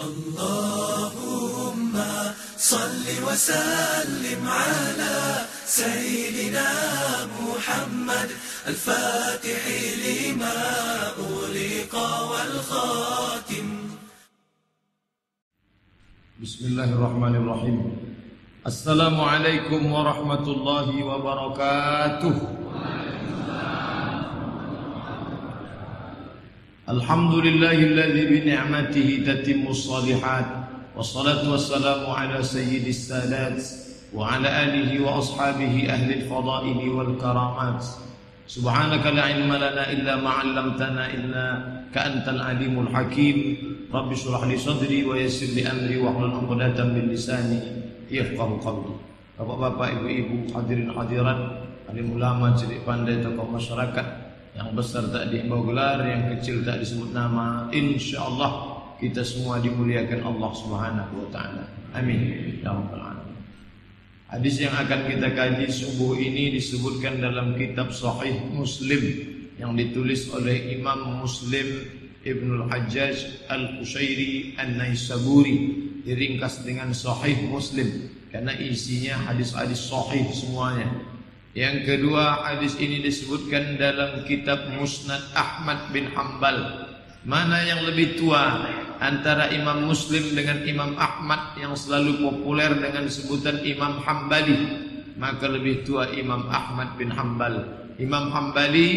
اللهم صل وسلم على سيدنا محمد الفاتح لما أغلق والخاتم. بسم الله الرحمن الرحيم. السلام عليكم ورحمة الله وبركاته. الحمد لله الذي بنعمته تتم الصالحات والصلاة والسلام على سيد السادات وعلى آله وأصحابه أهل الفضائل والكرامات. سبحانك لا علم لنا إلا ما علمتنا إنك أنت العليم الحكيم. رب اشرح لي صدري ويسر لي أمري واحلل عقدة من لساني يفقه قولي. Bapak-bapak, ibu-ibu, hadirin hadirat, alim ulama, celik pandai, tokoh masyarakat, yang besar tak diimbau gelar, yang kecil tak disebut nama. Insya-Allah kita semua dimuliakan Allah Subhanahu taala. Amin. Ya. Hadis yang akan kita kaji subuh ini disebutkan dalam kitab Sahih Muslim yang ditulis oleh Imam Muslim Ibnul Hajjaj Al-Qushairi An-Naisaburi diringkas dengan Sahih Muslim karena isinya hadis-hadis sahih semuanya. Yang kedua hadis ini disebutkan dalam kitab Musnad Ahmad bin Hambal. Mana yang lebih tua antara Imam Muslim dengan Imam Ahmad yang selalu populer dengan sebutan Imam Hambali? Maka lebih tua Imam Ahmad bin Hambal. Imam Hambali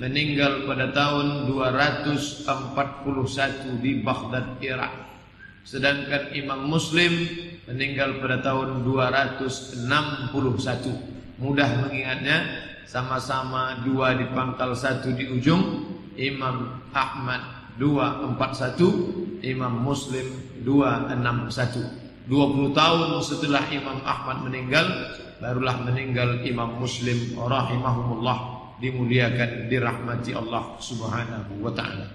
meninggal pada tahun 241 di Baghdad, Irak. Sedangkan Imam Muslim meninggal pada tahun 261. Mudah mengingatnya, sama-sama dua di pangkal satu di ujung. Imam Ahmad 241, Imam Muslim 261. 20 tahun setelah Imam Ahmad meninggal, barulah meninggal Imam Muslim rahimahumullah dimuliakan dirahmati Allah Subhanahu wa taala.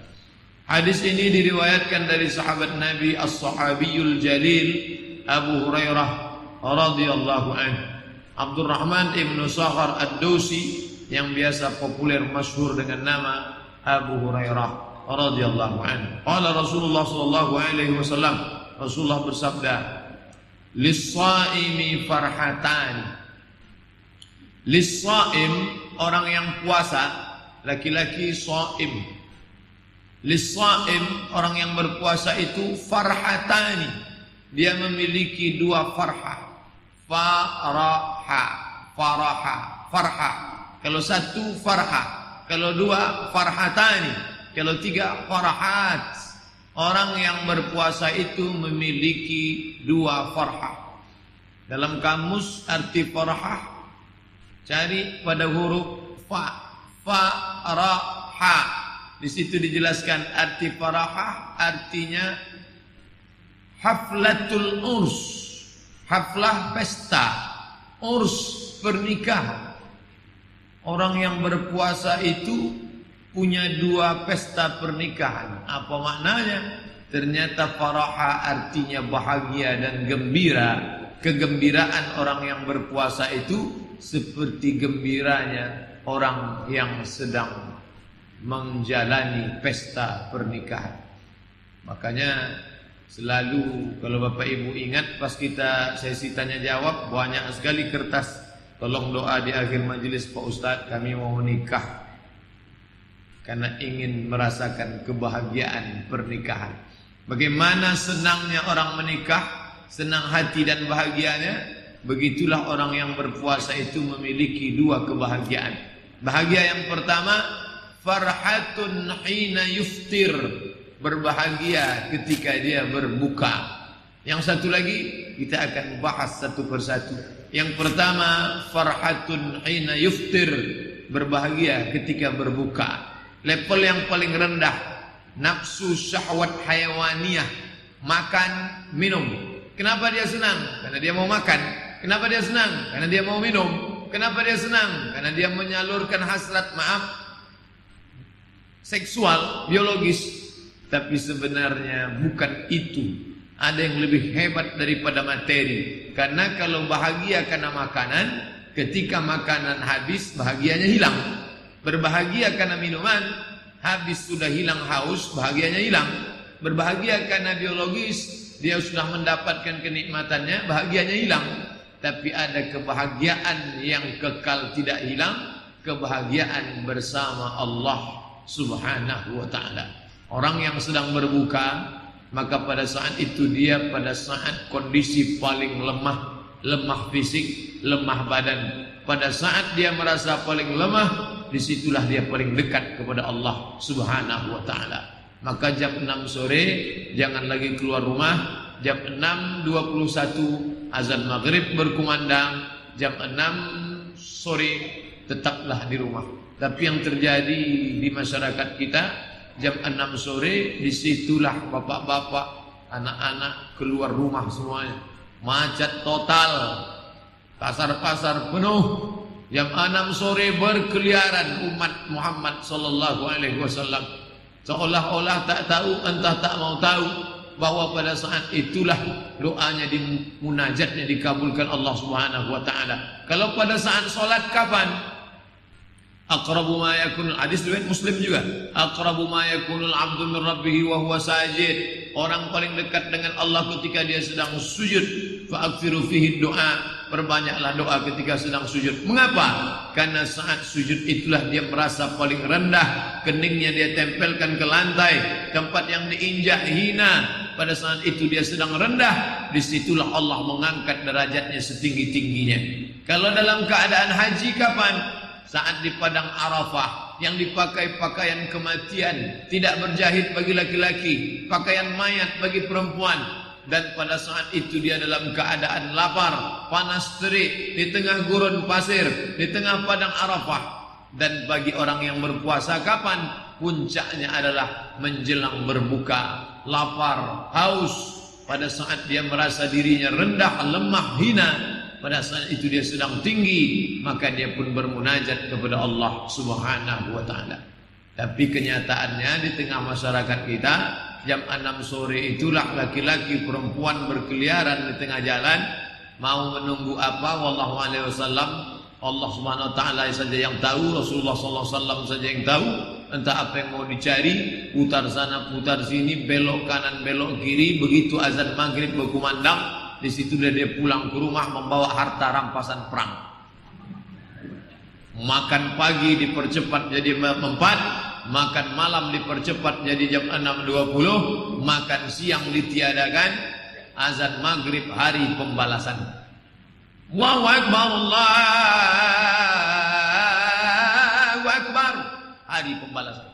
Hadis ini diriwayatkan dari sahabat Nabi As-Sahabiyul Jalil Abu Hurairah radhiyallahu anhu. Abdurrahman ibn Sahar Ad-Dausi yang biasa populer masyhur dengan nama Abu Hurairah radhiyallahu anhu. Qala Rasulullah sallallahu alaihi wasallam, Rasulullah bersabda, "Lis-shaimi farhatan." Lis-shaim orang yang puasa, laki-laki shaim. Lis-shaim orang yang berpuasa itu farhatani. Dia memiliki dua farhah. Faraha, faraha, farha. Kalau satu farha, kalau dua farhatani, kalau tiga farahat. Orang yang berpuasa itu memiliki dua farha. Dalam kamus arti farha cari pada huruf fa, faraha. Di situ dijelaskan arti faraha artinya haflatul urs haflah pesta urs pernikahan orang yang berpuasa itu punya dua pesta pernikahan. Apa maknanya? Ternyata faraha artinya bahagia dan gembira. Kegembiraan orang yang berpuasa itu seperti gembiranya orang yang sedang menjalani pesta pernikahan. Makanya Selalu kalau Bapak Ibu ingat pas kita sesi tanya jawab banyak sekali kertas tolong doa di akhir majelis Pak Ustaz kami mau menikah karena ingin merasakan kebahagiaan pernikahan. Bagaimana senangnya orang menikah, senang hati dan bahagianya, begitulah orang yang berpuasa itu memiliki dua kebahagiaan. Bahagia yang pertama farhatun hina yuftir berbahagia ketika dia berbuka. Yang satu lagi kita akan bahas satu persatu. Yang pertama farhatun hina yuftir berbahagia ketika berbuka. Level yang paling rendah nafsu syahwat hayawaniyah makan minum. Kenapa dia senang? Karena dia mau makan. Kenapa dia senang? Karena dia mau minum. Kenapa dia senang? Karena dia menyalurkan hasrat maaf seksual biologis tapi sebenarnya bukan itu. Ada yang lebih hebat daripada materi. Karena kalau bahagia karena makanan, ketika makanan habis, bahagianya hilang. Berbahagia karena minuman, habis sudah hilang haus, bahagianya hilang. Berbahagia karena biologis, dia sudah mendapatkan kenikmatannya, bahagianya hilang. Tapi ada kebahagiaan yang kekal tidak hilang, kebahagiaan bersama Allah Subhanahu wa taala. Orang yang sedang berbuka, maka pada saat itu dia pada saat kondisi paling lemah, lemah fisik, lemah badan. Pada saat dia merasa paling lemah, disitulah dia paling dekat kepada Allah Subhanahu wa taala. Maka jam 6 sore jangan lagi keluar rumah, jam 6.21 azan maghrib berkumandang jam 6 sore tetaplah di rumah tapi yang terjadi di masyarakat kita jam 6 sore disitulah bapak-bapak anak-anak keluar rumah semuanya macet total pasar-pasar penuh jam 6 sore berkeliaran umat Muhammad sallallahu alaihi wasallam seolah-olah tak tahu entah tak mau tahu bahwa pada saat itulah doanya di munajatnya dikabulkan Allah Subhanahu wa taala. Kalau pada saat salat kapan? Aqrabu ma yakunul hadis riwayat Muslim juga. Aqrabu ma yakunul 'abdu min rabbih wa huwa sajid. Orang paling dekat dengan Allah ketika dia sedang sujud. Fa akthiru fihi doa. Perbanyaklah doa ketika sedang sujud. Mengapa? Karena saat sujud itulah dia merasa paling rendah. Keningnya dia tempelkan ke lantai. Tempat yang diinjak hina pada saat itu dia sedang rendah, disitulah Allah mengangkat derajatnya setinggi-tingginya. Kalau dalam keadaan haji kapan? Saat di padang Arafah yang dipakai pakaian kematian, tidak berjahit bagi laki-laki, pakaian mayat bagi perempuan, dan pada saat itu dia dalam keadaan lapar, panas terik di tengah gurun pasir, di tengah padang Arafah. Dan bagi orang yang berpuasa kapan? Puncaknya adalah menjelang berbuka lapar, haus pada saat dia merasa dirinya rendah, lemah, hina pada saat itu dia sedang tinggi maka dia pun bermunajat kepada Allah Subhanahu wa taala. Tapi kenyataannya di tengah masyarakat kita jam 6 sore itulah laki-laki perempuan berkeliaran di tengah jalan mau menunggu apa? Wallahu alaihi wasallam. Allah Subhanahu wa taala saja yang tahu Rasulullah sallallahu alaihi wasallam saja yang tahu entah apa yang mau dicari, putar sana, putar sini, belok kanan, belok kiri, begitu azan maghrib berkumandang, di situ dia, dia pulang ke rumah membawa harta rampasan perang. Makan pagi dipercepat jadi empat, makan malam dipercepat jadi jam 6.20, makan siang ditiadakan, azan maghrib hari pembalasan. Allahu Akbar Allahu Akbar hari pembalasan.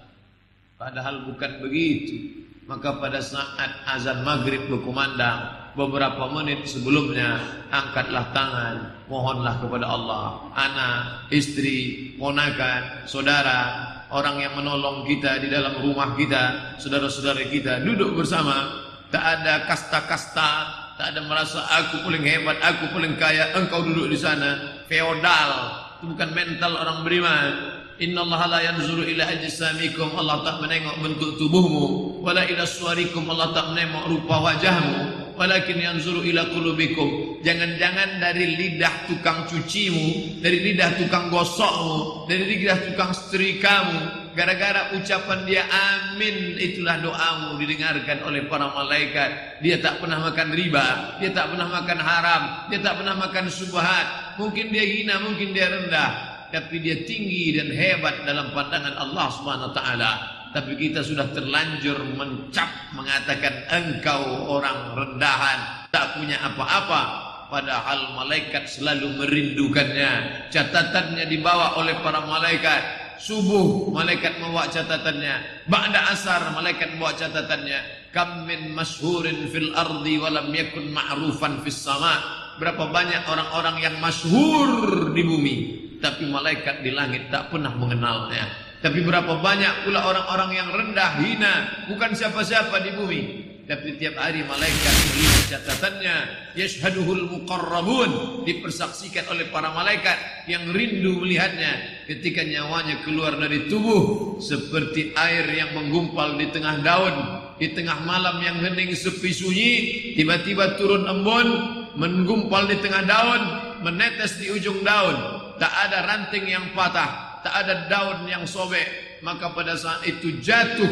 Padahal bukan begitu. Maka pada saat azan maghrib berkumandang, beberapa menit sebelumnya, angkatlah tangan, mohonlah kepada Allah. Anak, istri, ponakan, saudara, orang yang menolong kita di dalam rumah kita, saudara-saudara kita, duduk bersama. Tak ada kasta-kasta, tak ada merasa aku paling hebat, aku paling kaya, engkau duduk di sana. Feodal, itu bukan mental orang beriman. Inna Allah la yanzuru ila ajsamikum Allah tak menengok bentuk tubuhmu wala ila suarikum Allah tak menengok rupa wajahmu walakin yanzuru ila qulubikum. Jangan-jangan dari lidah tukang cucimu dari lidah tukang gosokmu dari lidah tukang setrikamu gara-gara ucapan dia amin itulah doamu didengarkan oleh para malaikat. Dia tak pernah makan riba dia tak pernah makan haram dia tak pernah makan subhat. Mungkin dia hina mungkin dia rendah. Tapi dia tinggi dan hebat dalam pandangan Allah Subhanahu wa taala tapi kita sudah terlanjur mencap mengatakan engkau orang rendahan tak punya apa-apa. Padahal malaikat selalu merindukannya. Catatannya dibawa oleh para malaikat. Subuh malaikat membawa catatannya. Ba'da asar malaikat membawa catatannya. Kam min masyhurin fil ardi wa lam yakun ma'rufan fis sama. Berapa banyak orang-orang yang masyhur di bumi. Tapi malaikat di langit tak pernah mengenalnya. Tapi berapa banyak pula orang-orang yang rendah, hina, bukan siapa-siapa di bumi. Tapi tiap hari malaikat melihat catatannya, yashhaduhul muqarrabun, dipersaksikan oleh para malaikat yang rindu melihatnya. Ketika nyawanya keluar dari tubuh seperti air yang menggumpal di tengah daun, di tengah malam yang hening sepi sunyi, tiba-tiba turun embun, menggumpal di tengah daun, menetes di ujung daun, tak ada ranting yang patah, tak ada daun yang sobek, maka pada saat itu jatuh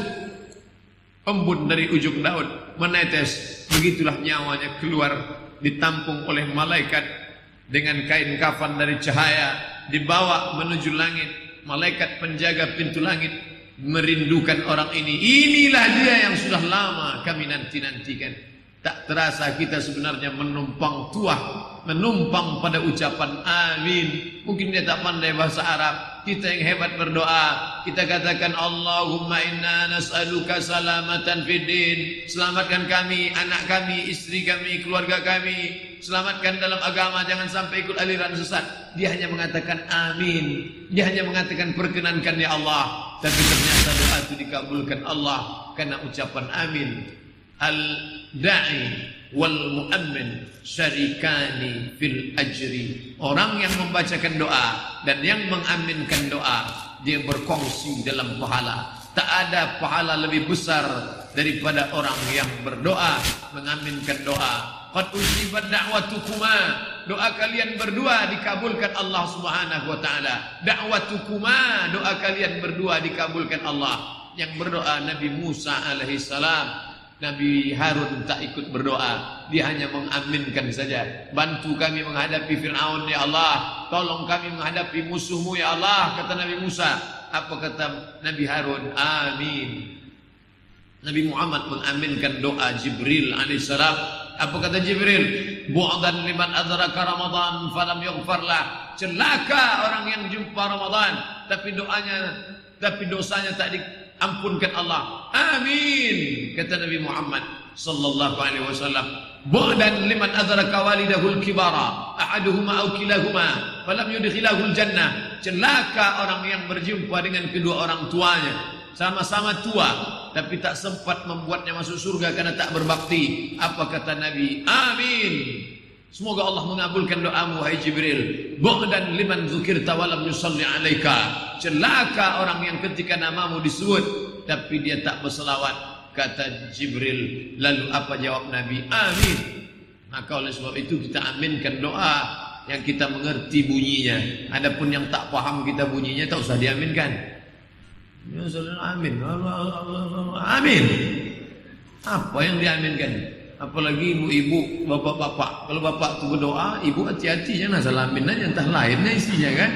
embun dari ujung daun. Menetes. Begitulah nyawanya keluar ditampung oleh malaikat dengan kain kafan dari cahaya dibawa menuju langit. Malaikat penjaga pintu langit merindukan orang ini. Inilah dia yang sudah lama kami nanti-nantikan. Tak terasa kita sebenarnya menumpang tuah menumpang pada ucapan amin. Mungkin dia tak pandai bahasa Arab. Kita yang hebat berdoa. Kita katakan Allahumma inna nas'aluka salamatan fidin. Selamatkan kami, anak kami, istri kami, keluarga kami. Selamatkan dalam agama. Jangan sampai ikut aliran sesat. Dia hanya mengatakan amin. Dia hanya mengatakan perkenankan ya Allah. Tapi ternyata doa itu dikabulkan Allah. Karena ucapan amin. Al-da'i wal mu'ammin syarikani fil ajri. Orang yang membacakan doa dan yang mengaminkan doa dia berkongsi dalam pahala. Tak ada pahala lebih besar daripada orang yang berdoa mengaminkan doa. Qad ujibat da'watukuma doa kalian berdua dikabulkan Allah Subhanahu wa taala. Da'watukuma doa kalian berdua dikabulkan Allah. Yang berdoa Nabi Musa alaihi salam Nabi Harun tak ikut berdoa. Dia hanya mengaminkan saja. Bantu kami menghadapi Fir'aun ya Allah. Tolong kami menghadapi musuhmu ya Allah Kata Nabi Musa. Apa kata Nabi Harun? Amin. Nabi Muhammad mengaminkan doa Jibril AS Apa kata Jibril? Bu'adan liman adraka Ramadan Falam yughfarlah Celaka orang yang jumpa Ramadan. Tapi doanya Tapi dosanya tak di ampunkan Allah. Amin. Kata Nabi Muhammad sallallahu alaihi wasallam. Bu'dan liman adraka walidahul kibara ahaduhuma aw kilahuma falam yudkhilahul jannah. Celaka orang yang berjumpa dengan kedua orang tuanya sama-sama tua tapi tak sempat membuatnya masuk surga karena tak berbakti. Apa kata Nabi? Amin. Semoga Allah mengabulkan doamu wahai Jibril. Bu'dan liman dzukirta wa lam yusalli alaika. Celaka orang yang ketika namamu disebut tapi dia tak berselawat. Kata Jibril, lalu apa jawab Nabi? Amin. Maka oleh sebab itu kita aminkan doa yang kita mengerti bunyinya. Adapun yang tak paham kita bunyinya tak usah diaminkan. Ya amin. Amin. Apa yang diaminkan? Apalagi ibu-ibu, bapak-bapak. Kalau bapak tu berdoa, ibu hati-hati jangan asal amin aja entah lainnya isinya kan.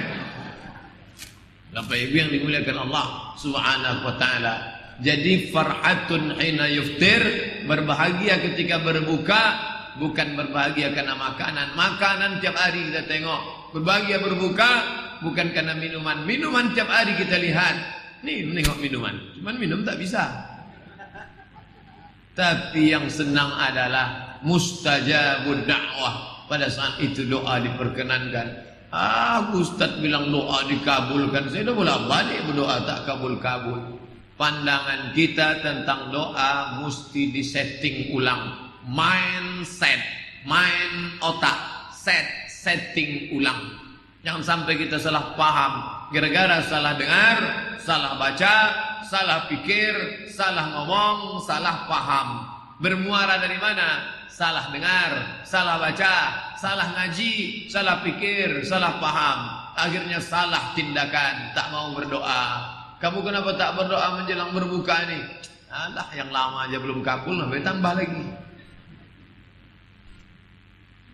Bapak ibu yang dimuliakan Allah Subhanahu wa taala. Jadi farhatun ina yuftir, berbahagia ketika berbuka, bukan berbahagia karena makanan. Makanan tiap hari kita tengok. Berbahagia berbuka bukan karena minuman. Minuman tiap hari kita lihat. Nih, menengok minuman. Cuman minum tak bisa. Tapi yang senang adalah mustajabud dakwah. Pada saat itu doa diperkenankan. Ah, Ustaz bilang doa dikabulkan. Saya dah boleh balik berdoa tak kabul-kabul. Pandangan kita tentang doa mesti disetting ulang. Mindset, mind otak, set setting ulang. Jangan sampai kita salah paham. Gara-gara salah dengar, salah baca, salah pikir, salah ngomong, salah paham. Bermuara dari mana? Salah dengar, salah baca, salah ngaji, salah pikir, salah paham. Akhirnya salah tindakan, tak mau berdoa. Kamu kenapa tak berdoa menjelang berbuka ini? Alah, yang lama aja belum kabul, lebih tambah lagi.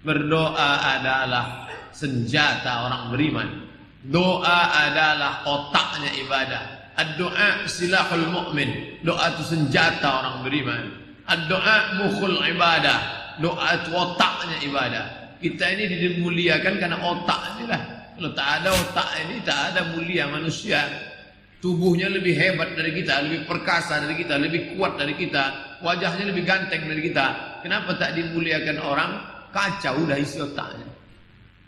Berdoa adalah senjata orang beriman. Doa adalah otaknya ibadah. Ad-doa silahul mu'min. Doa itu senjata orang beriman. Ad-doa mukhul ibadah. Doa itu otaknya ibadah. Kita ini dimuliakan karena otak ini lah. Kalau tak ada otak ini, tak ada mulia manusia. Tubuhnya lebih hebat dari kita, lebih perkasa dari kita, lebih kuat dari kita. Wajahnya lebih ganteng dari kita. Kenapa tak dimuliakan orang? Kacau dah isi otaknya.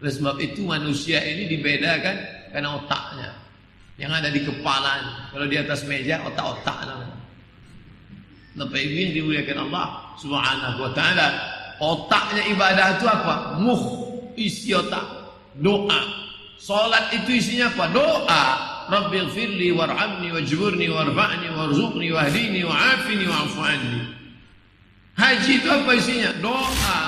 Oleh sebab itu manusia ini dibedakan karena otaknya yang ada di kepala. Kalau di atas meja otak-otak namanya. Bapak Ibu yang dimuliakan Allah Subhanahu wa taala. Otaknya ibadah itu apa? Muh, isi otak. Doa. Salat itu isinya apa? Doa. Rabbil firli warhamni wajburni warfa'ni warzuqni wahdini wa'afini wa'fu anni. Haji itu apa isinya? Doa.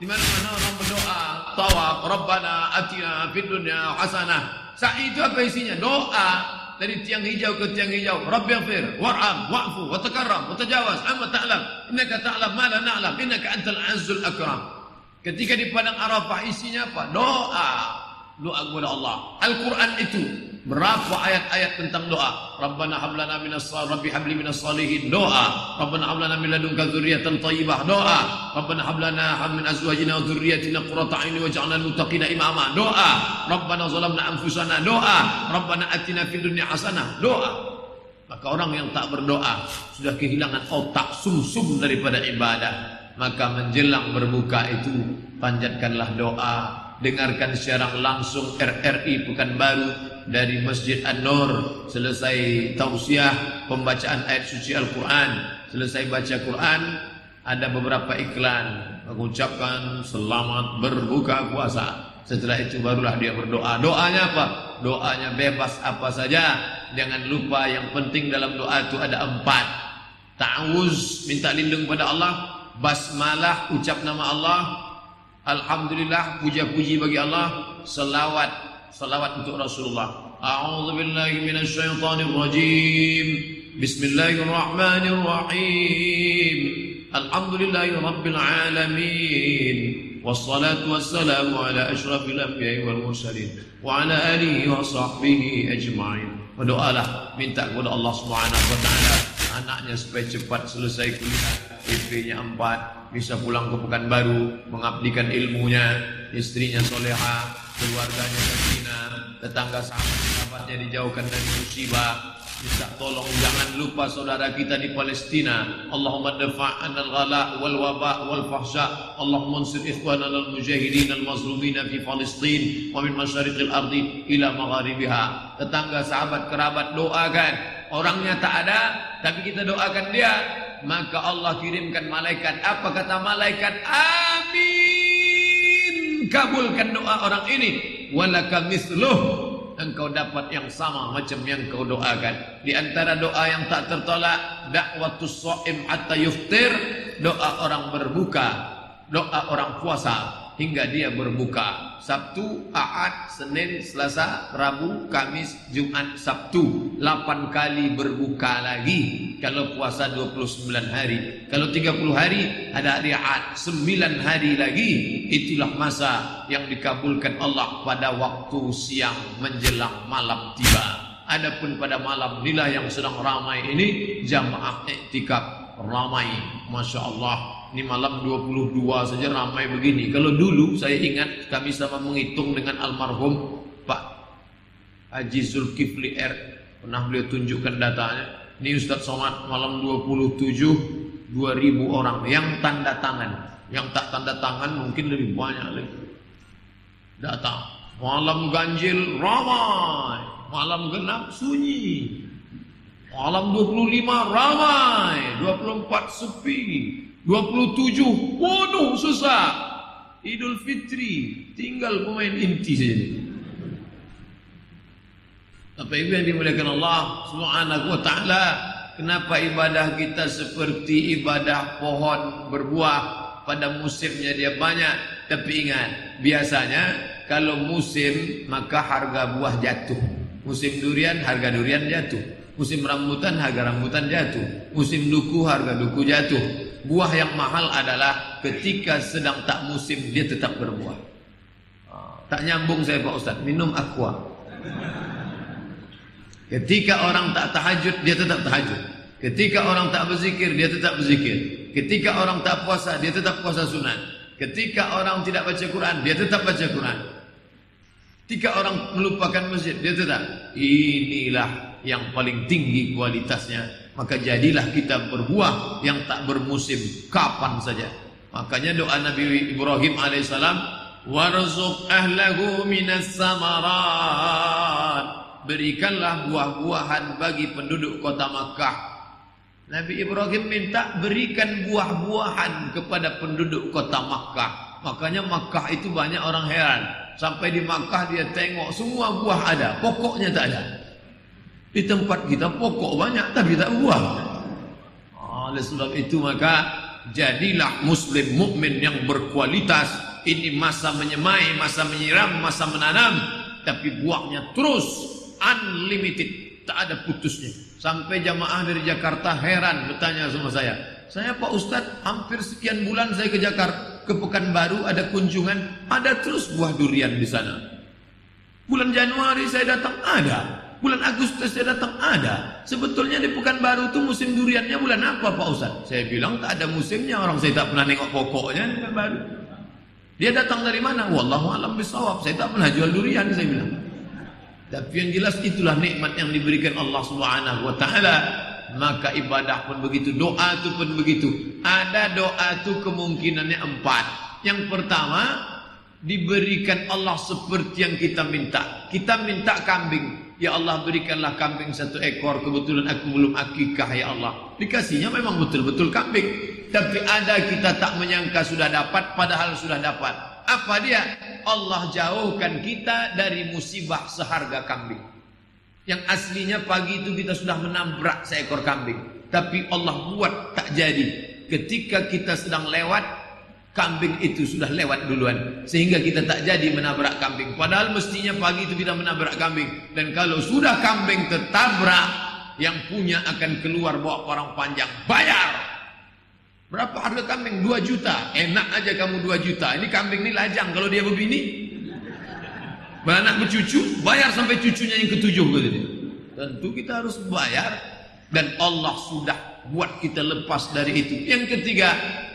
Di mana-mana orang berdoa, tawaf, Rabbana atina fid dunya hasanah Sa'i itu apa isinya? Doa. dari tiang hijau ke tiang hijau. Rabbighfir warham wa'fu wa takarram wa tajawaz amma ta'lam. Innaka ta'lam ma la na'lam. Innaka antal azzul akram. Ketika di padang Arafah isinya apa? Doa. Doa kepada Allah. Al-Quran itu berapa ayat-ayat tentang doa? Rabbana hab lana minas rabbi habli minas salihin. Doa. Rabbana hab lana min ladunka dzurriyyatan thayyibah. Doa. Rabbana hab lana min azwajina wa dzurriyyatina qurrata a'yun waj'alna lil muttaqina imama. Doa. Rabbana zalamna anfusana. Doa. Rabbana atina fid dunya hasanah. Doa. Maka orang yang tak berdoa sudah kehilangan otak sumsum -sum daripada ibadah maka menjelang berbuka itu panjatkanlah doa dengarkan secara langsung RRI Pekanbaru dari Masjid An-Nur. Selesai tausiah pembacaan ayat suci Al-Quran. Selesai baca Quran ada beberapa iklan. Mengucapkan selamat berbuka puasa. Setelah itu barulah dia berdoa. Doanya apa? Doanya bebas apa saja. Jangan lupa yang penting dalam doa itu ada empat. Ta'awuz minta lindung pada Allah. Basmalah ucap nama Allah alhamdulillah puja-puji bagi Allah. Selawat selawat untuk Rasulullah. A'udzu billahi minasyaitonir rajim bismillahirrahmanirrahim. Alhamdulillahi rabbil alamin. Wassalatu wassalamu ala asyrafil anbiya'i wal mursalin wa ala alihi wa sahbihi ajma'in. Berdoalah minta kepada Allah Subhanahu wa taala anaknya supaya cepat selesai kuliah IP-nya empat, bisa pulang ke Pekanbaru, mengabdikan ilmunya, istrinya soleha, keluarganya sakina, tetangga sahabat-sahabatnya dijauhkan dari musibah. Minta tolong jangan lupa saudara kita di Palestina. Allahumma dafa'an al-ghala wal waba wal fahsya. Allahumma ansur ikhwana al-mujahidin al-mazlumin fi Palestin wa min masyariqil ardi ila magharibiha. Tetangga sahabat kerabat doakan. Orangnya tak ada tapi kita doakan dia maka Allah kirimkan malaikat. Apa kata malaikat? Amin. Kabulkan doa orang ini. Walaka misluh. Engkau dapat yang sama macam yang kau doakan. Di antara doa yang tak tertolak dakwatus shaim hatta yuftir. Doa orang berbuka. Doa orang puasa hingga dia berbuka. Sabtu, Ahad, Senin, Selasa, Rabu, Kamis, Jumat, Sabtu. 8 kali berbuka lagi kalau puasa 29 hari. Kalau 30 hari ada hari Ahad. 9 hari lagi itulah masa yang dikabulkan Allah pada waktu siang menjelang malam tiba. Adapun pada malam inilah yang sedang ramai ini jamaah iktikaf ramai. Masya Allah Ini malam 22 saja ramai begini. Kalau dulu saya ingat kami sama menghitung dengan almarhum Pak Haji Zulkifli R. Pernah beliau tunjukkan datanya. Ini Ustaz Somad malam 27 2000 orang yang tanda tangan. Yang tak tanda tangan mungkin lebih banyak lagi. Datang. Malam ganjil ramai. Malam genap sunyi. Malam 25 ramai. 24 sepi. 27 penuh susah. Idul Fitri tinggal pemain inti saja. Apa ibu yang dimuliakan Allah Subhanahu wa taala? Kenapa ibadah kita seperti ibadah pohon berbuah? Pada musimnya dia banyak. Tapi ingat biasanya kalau musim maka harga buah jatuh. Musim durian harga durian jatuh. Musim rambutan harga rambutan jatuh. Musim duku harga duku jatuh buah yang mahal adalah ketika sedang tak musim dia tetap berbuah. Ah, tak nyambung saya Pak Ustaz, minum aqua. Ketika orang tak tahajud dia tetap tahajud. Ketika orang tak berzikir dia tetap berzikir. Ketika orang tak puasa dia tetap puasa sunat. Ketika orang tidak baca Quran dia tetap baca Quran. Ketika orang melupakan masjid dia tetap. Inilah yang paling tinggi kualitasnya maka jadilah kita berbuah yang tak bermusim. Kapan saja. Makanya doa Nabi Ibrahim alaihissalam warzuq ahlahu minas samarat. Berikanlah buah-buahan bagi penduduk kota Makkah. Nabi Ibrahim minta berikan buah-buahan kepada penduduk kota Makkah. Makanya Makkah itu banyak orang heran. Sampai di Makkah dia tengok semua buah ada. Pokoknya tak ada di tempat kita pokok banyak tapi tak buah. Oleh sebab itu maka jadilah muslim mukmin yang berkualitas. Ini masa menyemai, masa menyiram, masa menanam tapi buahnya terus unlimited. tak ada putusnya. Sampai jamaah dari Jakarta heran bertanya sama saya. Saya Pak Ustadz hampir sekian bulan saya ke Jakarta, ke Pekanbaru ada kunjungan, ada terus buah durian di sana. Bulan Januari saya datang ada, bulan Agustus saya datang ada. Sebetulnya di Pekanbaru itu musim duriannya bulan apa Pak Ustadz? Saya bilang tak ada musimnya, orang saya tak pernah nengok pokoknya di Pekanbaru. Dia datang dari mana? Wallahu alam bisawab. Saya tak pernah jual durian saya bilang. Tapi yang jelas itulah nikmat yang diberikan Allah Subhanahu wa taala. Maka ibadah pun begitu, doa itu pun begitu. Ada doa itu kemungkinannya empat. Yang pertama, diberikan Allah seperti yang kita minta. Kita minta kambing. Ya Allah berikanlah kambing satu ekor. Kebetulan aku belum akikah ya Allah. Dikasihnya memang betul-betul kambing. Tapi ada kita tak menyangka sudah dapat padahal sudah dapat. Apa dia? Allah jauhkan kita dari musibah seharga kambing. Yang aslinya pagi itu kita sudah menabrak seekor kambing. Tapi Allah buat tak jadi. Ketika kita sedang lewat, kambing itu sudah lewat duluan. Sehingga kita tak jadi menabrak kambing. Padahal mestinya pagi itu kita menabrak kambing. Dan kalau sudah kambing tertabrak, yang punya akan keluar bawa orang panjang. Bayar! Berapa harga kambing? 2 juta. Enak aja kamu 2 juta. Ini kambing ini lajang kalau dia begini. Beranak bercucu, bayar sampai cucunya yang ketujuh Tentu kita harus bayar dan Allah sudah buat kita lepas dari itu. Yang ketiga,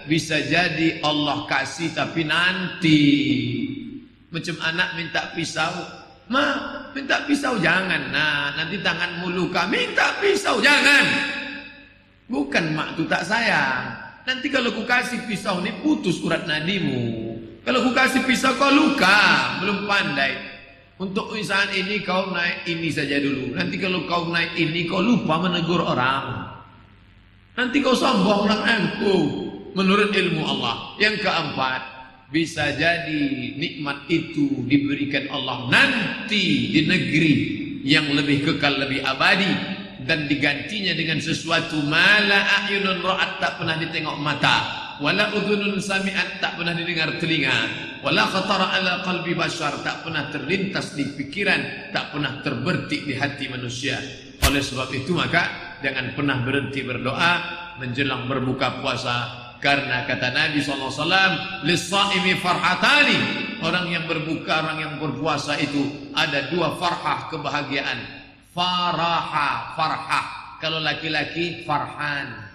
bisa jadi Allah kasih tapi nanti macam anak minta pisau, "Ma, minta pisau jangan." Nah, nanti tanganmu luka, minta pisau jangan. Bukan mak tu tak sayang. Nanti kalau ku kasih pisau ni putus urat nadimu. Kalau ku kasih pisau kau luka, belum pandai. Untuk usahaan ini kau naik ini saja dulu. Nanti kalau kau naik ini kau lupa menegur orang. Nanti kau sombong dengan aku. Menurut ilmu Allah. Yang keempat, bisa jadi nikmat itu diberikan Allah nanti di negeri yang lebih kekal, lebih abadi dan digantinya dengan sesuatu. Mala ayunun ra'at tak pernah ditengok mata. Wala udhunun sami'at tak pernah didengar telinga. Wala khatara ala qalbi bashar tak pernah terlintas di pikiran tak pernah terbertik di hati manusia. Oleh sebab itu maka jangan pernah berhenti berdoa menjelang berbuka puasa karena kata Nabi SAW Lissaimi farhatani Orang yang berbuka, orang yang berpuasa itu Ada dua farhah kebahagiaan Faraha, Farhah. Kalau laki-laki Farhan.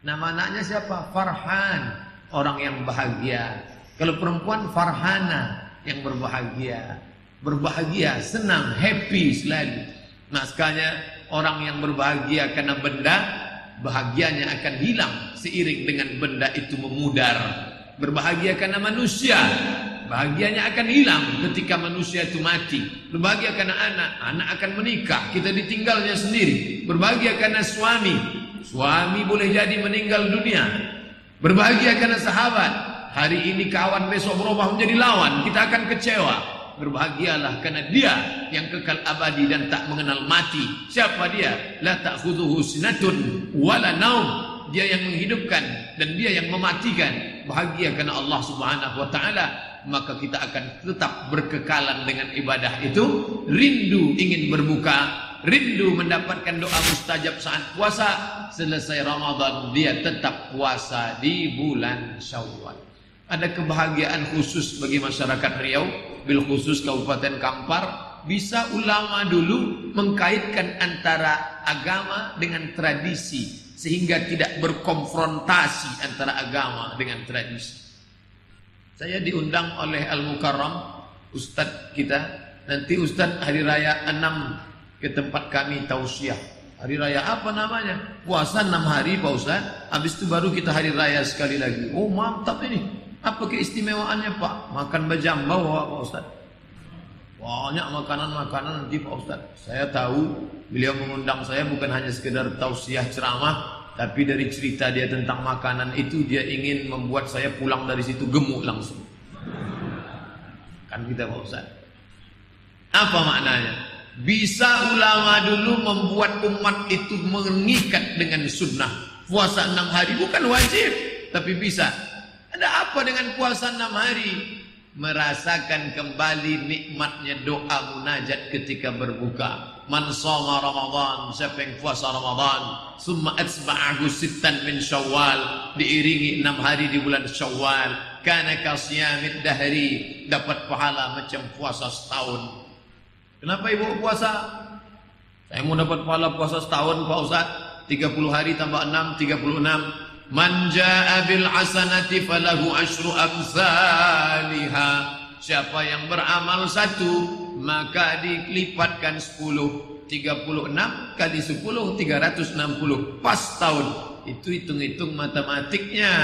Nama anaknya siapa? Farhan, orang yang bahagia. Kalau perempuan Farhana, yang berbahagia. Berbahagia, senang, happy selalu. Naskahnya orang yang berbahagia karena benda, bahagianya akan hilang seiring dengan benda itu memudar. Berbahagia karena manusia, Bahagianya akan hilang ketika manusia itu mati. Berbahagia karena anak, anak akan menikah, kita ditinggalnya sendiri. Berbahagia karena suami, suami boleh jadi meninggal dunia. Berbahagia karena sahabat, hari ini kawan besok berubah menjadi lawan, kita akan kecewa. Berbahagialah karena dia yang kekal abadi dan tak mengenal mati. Siapa dia? La ta'khudhuhu sinatun wala naum. Dia yang menghidupkan dan dia yang mematikan. Bahagia karena Allah Subhanahu wa taala maka kita akan tetap berkekalan dengan ibadah itu rindu ingin berbuka rindu mendapatkan doa mustajab saat puasa selesai Ramadan dia tetap puasa di bulan Syawal ada kebahagiaan khusus bagi masyarakat Riau bil khusus Kabupaten Kampar bisa ulama dulu mengkaitkan antara agama dengan tradisi sehingga tidak berkonfrontasi antara agama dengan tradisi. Saya diundang oleh Al-Mukarram Ustadz kita. Nanti Ustadz hari raya 6 Ke tempat kami tausiah. Hari raya apa namanya? Puasa 6 hari Pak Ustadz. Habis itu baru kita hari raya sekali lagi. Oh mantap ini Apa keistimewaannya Pak? Makan bajambau Pak Ustadz Banyak makanan-makanan nanti Pak Ustadz Saya tahu beliau mengundang saya bukan hanya sekedar tausiah ceramah tapi dari cerita dia tentang makanan itu dia ingin membuat saya pulang dari situ gemuk langsung. Kan kita Pak Ustaz. Apa maknanya? Bisa ulama dulu membuat umat itu mengikat dengan sunnah. Puasa enam hari bukan wajib, tapi bisa. Ada apa dengan puasa enam hari? Merasakan kembali nikmatnya doa munajat ketika berbuka Man sama Ramadan, siapa yang puasa Ramadan, summa atsba'ahu sittan min Syawal, diiringi enam hari di bulan Syawal, kana kasiyamid dahri, dapat pahala macam puasa setahun. Kenapa ibu puasa? Saya mau dapat pahala puasa setahun Pak Ustaz. 30 hari tambah 6, 36. Man ja'a bil hasanati falahu asyru amsalihah. Siapa yang beramal satu maka dilipatkan 10 36 kali 10 360 pas tahun. Itu hitung-hitung matematiknya.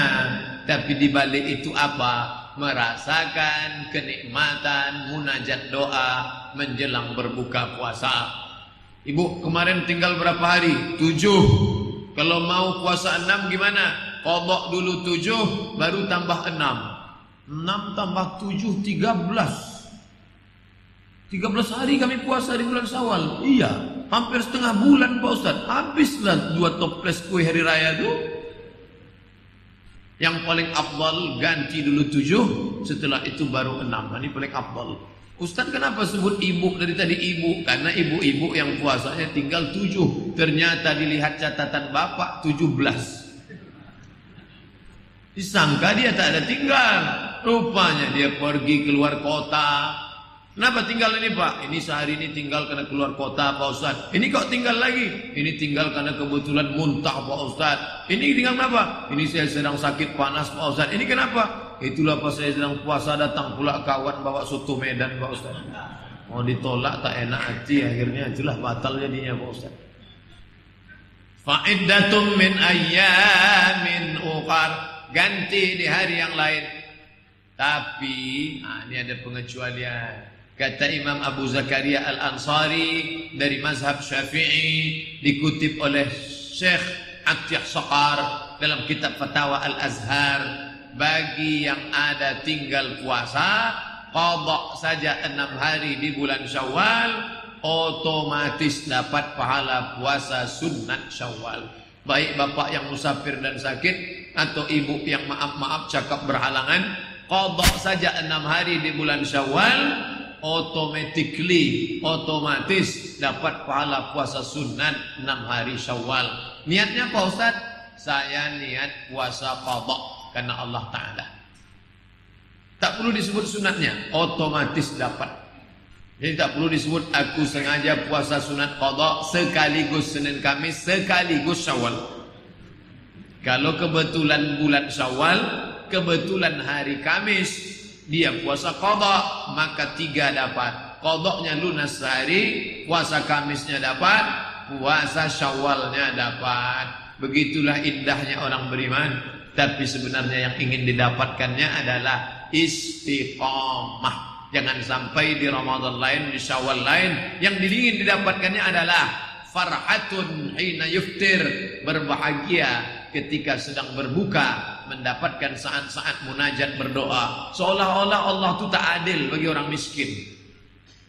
Tapi di balik itu apa? Merasakan kenikmatan munajat doa menjelang berbuka puasa. Ibu kemarin tinggal berapa hari? 7 kalau mau puasa 6 gimana kodok dulu 7 baru tambah 6 6 tambah 7 13 13 hari kami puasa di bulan Syawal. Iya, hampir setengah bulan Pak Ustaz. Habislah dua toples kue hari raya itu. Yang paling afdal ganti dulu tujuh, setelah itu baru enam. Ini paling afdal. Ustaz kenapa sebut ibu dari tadi ibu? Karena ibu-ibu yang puasanya tinggal tujuh. Ternyata dilihat catatan bapak tujuh belas. Disangka dia tak ada tinggal. Rupanya dia pergi keluar kota. Kenapa tinggal ini pak? Ini sehari ini tinggal karena keluar kota Pak Ustaz. Ini kok tinggal lagi? Ini tinggal karena kebetulan muntah Pak Ustaz. Ini tinggal kenapa? Ini saya sedang sakit panas Pak Ustaz. Ini kenapa? Itulah pas saya sedang puasa datang pula kawan bawa soto Medan Pak Ustaz. Mau ditolak tak enak hati akhirnya jelas batal jadinya Pak Ustaz. Fa'iddatum min ayyamin uqar ganti di hari yang lain. Tapi, nah ini ada pengecualian. Kata Imam Abu Zakaria Al-Ansari dari mazhab Syafi'i dikutip oleh Syekh Atiyah Saqar dalam kitab Fatawa Al-Azhar bagi yang ada tinggal puasa qada saja enam hari di bulan Syawal otomatis dapat pahala puasa sunat Syawal baik bapak yang musafir dan sakit atau ibu yang maaf-maaf cakap berhalangan qada saja enam hari di bulan Syawal automatically otomatis dapat pahala puasa sunat enam hari Syawal. Niatnya Pak Ustaz? Saya niat puasa qada karena Allah Taala. Tak perlu disebut sunatnya, otomatis dapat. Jadi tak perlu disebut aku sengaja puasa sunat qada sekaligus Senin Kamis sekaligus Syawal. Kalau kebetulan bulan Syawal, kebetulan hari Kamis, dia puasa qada, maka tiga dapat. Qadanya lunas sehari, puasa Kamisnya dapat, puasa Syawalnya dapat. Begitulah indahnya orang beriman. Tapi sebenarnya yang ingin didapatkannya adalah istiqamah. Jangan sampai di Ramadan lain, di Syawal lain, yang ingin didapatkannya adalah farhatun hina yuftir, berbahagia ketika sedang berbuka mendapatkan saat-saat munajat berdoa. Seolah-olah Allah itu tak adil bagi orang miskin.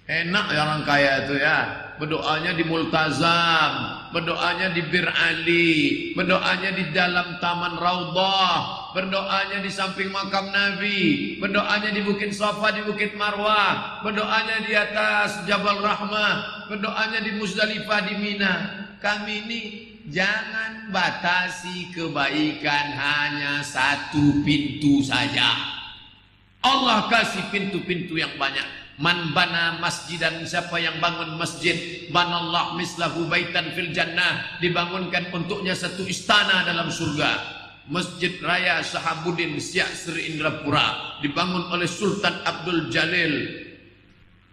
Enak ya orang kaya itu ya berdoanya di multazam berdoanya di bir ali berdoanya di dalam taman raudah berdoanya di samping makam nabi berdoanya di bukit safa di bukit marwah berdoanya di atas jabal rahmah berdoanya di muzdalifah di mina kami ini Jangan batasi kebaikan hanya satu pintu saja. Allah kasih pintu-pintu yang banyak. Man bana masjidan siapa yang bangun masjid, banallah mislahu baitan fil jannah, dibangunkan untuknya satu istana dalam surga. Masjid Raya Sahabuddin Siak Sri Indrapura dibangun oleh Sultan Abdul Jalil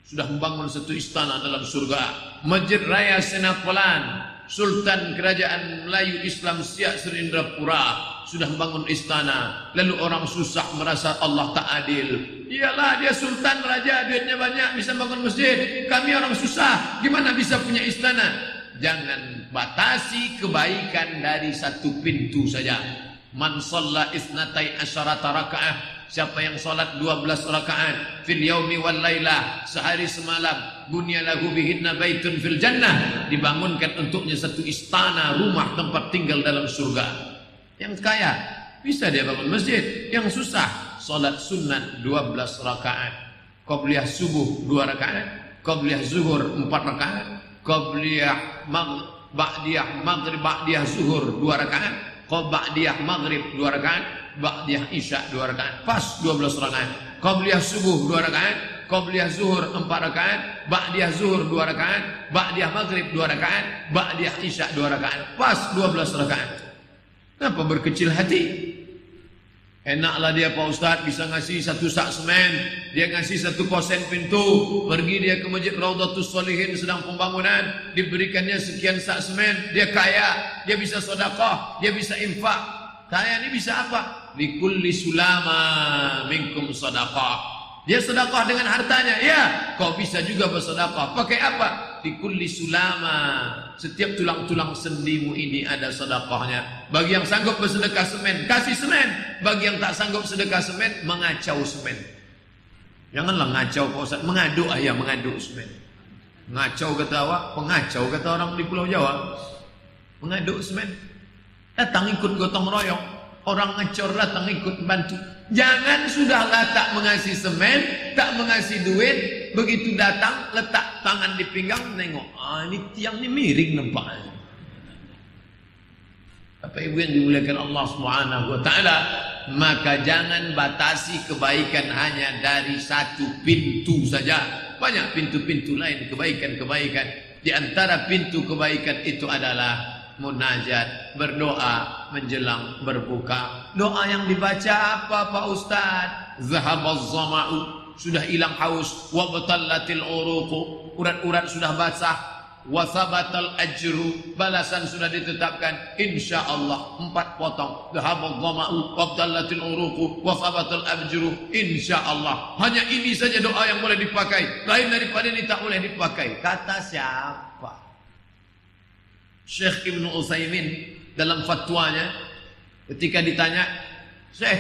sudah membangun satu istana dalam surga. Masjid Raya Senakolan Sultan Kerajaan Melayu Islam Siak Serindrapura sudah bangun istana. Lalu orang susah merasa Allah tak adil. Iyalah dia sultan raja duitnya banyak bisa bangun masjid. Kami orang susah gimana bisa punya istana? Jangan batasi kebaikan dari satu pintu saja. Man shalla isnatai asyarata rakaah Siapa yang solat 12 rakaat fil yaumi wal laila sehari semalam bunya lahu bihinna baitun fil jannah dibangunkan untuknya satu istana rumah tempat tinggal dalam surga. Yang kaya bisa dia bangun masjid, yang susah solat sunat 12 rakaat. Qabliyah subuh 2 rakaat, qabliyah zuhur 4 rakaat, qabliyah mag ba'diyah maghrib ba'diyah zuhur dua rakaat. Qabliyah maghrib dua rakaat. Ba'diyah isya dua rakaat. Pas 12 rakaat. Qabliyah subuh dua rakaat. Qabliyah zuhur empat rakaat. Ba'diyah zuhur dua rakaat. Ba'diyah maghrib dua rakaat. Ba'diyah isya dua rakaat. Pas 12 rakaat. Kenapa berkecil hati Enaklah dia Pak Ustaz bisa ngasih satu sak semen, dia ngasih satu kosen pintu, pergi dia ke Masjid Raudatus Solihin sedang pembangunan, diberikannya sekian sak semen, dia kaya, dia bisa sedekah, dia bisa infak. Kaya ni bisa apa? Likulli sulama minkum sedekah. Dia sedekah dengan hartanya. Ya, kau bisa juga bersedekah. Pakai apa? Likulli sulama. Setiap tulang-tulang sendimu ini ada sedekahnya. Bagi yang sanggup bersedekah semen, kasih semen. Bagi yang tak sanggup sedekah semen, mengacau semen. Janganlah ngacau Pak Ustaz. Mengadu ayah, mengadu semen. Ngacau kata awak, pengacau kata orang di Pulau Jawa. Mengadu semen. Datang ikut gotong royong. Orang ngecor datang ikut bantu. Jangan sudahlah tak mengasih semen, tak mengasih duit, begitu datang letak tangan di pinggang nengok, ah ini tiang ni miring nampaknya. Apa ibu yang dimuliakan Allah Subhanahu wa taala, maka jangan batasi kebaikan hanya dari satu pintu saja. Banyak pintu-pintu lain kebaikan-kebaikan. Di antara pintu kebaikan itu adalah munajat, berdoa menjelang berbuka. Doa yang dibaca apa Pak Ustaz? Zahabaz zama'u, sudah hilang haus, wa batallatil uruqu, urat-urat sudah basah, wa sabatal ajru, balasan sudah ditetapkan insyaallah empat potong. Zahabaz zama'u, wa batallatil uruqu, wa sabatal ajru insyaallah. Hanya ini saja doa yang boleh dipakai. Lain daripada ini tak boleh dipakai. Kata siapa? Syekh Ibn Utsaimin dalam fatwanya ketika ditanya, "Syekh,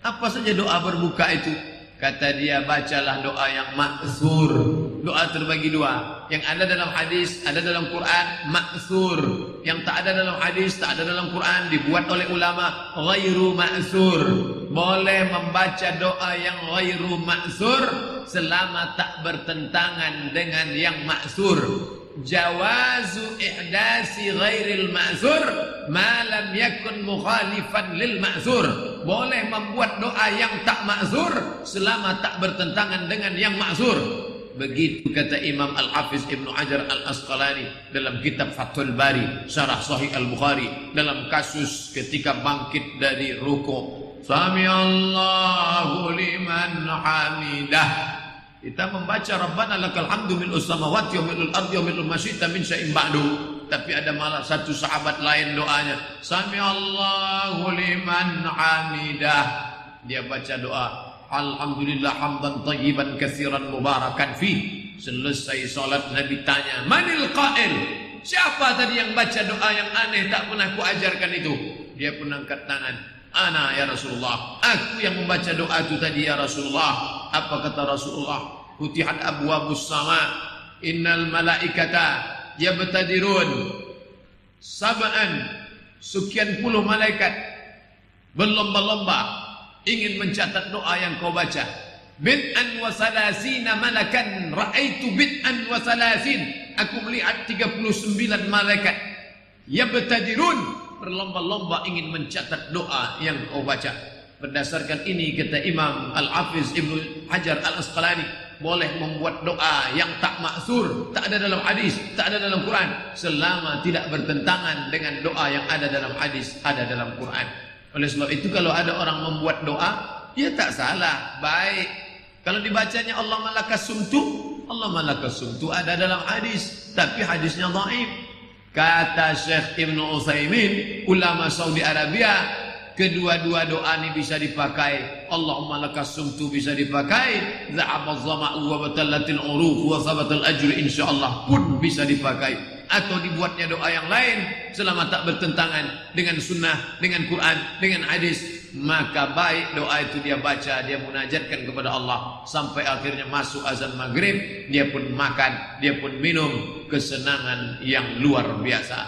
apa saja doa berbuka itu?" Kata dia, "Bacalah doa yang maksur." Doa terbagi dua. Yang ada dalam hadis, ada dalam Quran, maksur. Yang tak ada dalam hadis, tak ada dalam Quran, dibuat oleh ulama ghairu maksur. Boleh membaca doa yang ghairu maksur selama tak bertentangan dengan yang maksur jawazu ihdasi ghairil ma'zur ma lam yakun mukhalifan lil ma'zur. Boleh membuat doa yang tak ma'zur selama tak bertentangan dengan yang ma'zur. Begitu kata Imam Al-Hafiz Ibn Hajar Al-Asqalani dalam kitab Fathul Bari syarah sahih Al-Bukhari dalam kasus ketika bangkit dari ruku. Sami Allahu liman hamidah kita membaca Rabbana lakal hamdu mil'us samawati wa mil'ul ardi wa mil'ul masyita min syai'in ba'du. Tapi ada malah satu sahabat lain doanya. Sami Allahu liman hamidah. Dia baca doa. Alhamdulillah hamdan tayyiban kathiran mubarakan fi. Selesai solat Nabi tanya. Manil qail? Siapa tadi yang baca doa yang aneh tak pernah ku ajarkan itu? Dia pun angkat tangan. Ana ya Rasulullah. Aku yang membaca doa itu tadi ya Rasulullah. Apa kata Rasulullah? Futihat abwabus sama. Innal malaikata yabtadirun. Sab'an. Sekian puluh malaikat. Berlomba-lomba. Ingin mencatat doa yang kau baca. Bid'an wa salasina malakan. Ra'aitu bid'an wa salasin. Aku melihat 39 malaikat. Yabtadirun berlomba-lomba ingin mencatat doa yang kau baca. Berdasarkan ini kata Imam Al-Hafiz Ibnu Hajar Al-Asqalani boleh membuat doa yang tak maksur, tak ada dalam hadis, tak ada dalam Quran selama tidak bertentangan dengan doa yang ada dalam hadis, ada dalam Quran. Oleh sebab itu kalau ada orang membuat doa, dia tak salah, baik. Kalau dibacanya Allah malakas sumtu, Allah malakas sumtu ada dalam hadis, tapi hadisnya dhaif. Kata Syekh Ibn Uthaymin Ulama Saudi Arabia Kedua-dua doa ini bisa dipakai. Allahumma lakas sumtu bisa dipakai. Za'abaz zama'u wa batallatil uruf Wa sabatal ajri insyaAllah pun bisa dipakai. Atau dibuatnya doa yang lain Selama tak bertentangan Dengan sunnah, dengan Quran, dengan hadis maka baik doa itu dia baca dia munajatkan kepada Allah sampai akhirnya masuk azan maghrib dia pun makan dia pun minum kesenangan yang luar biasa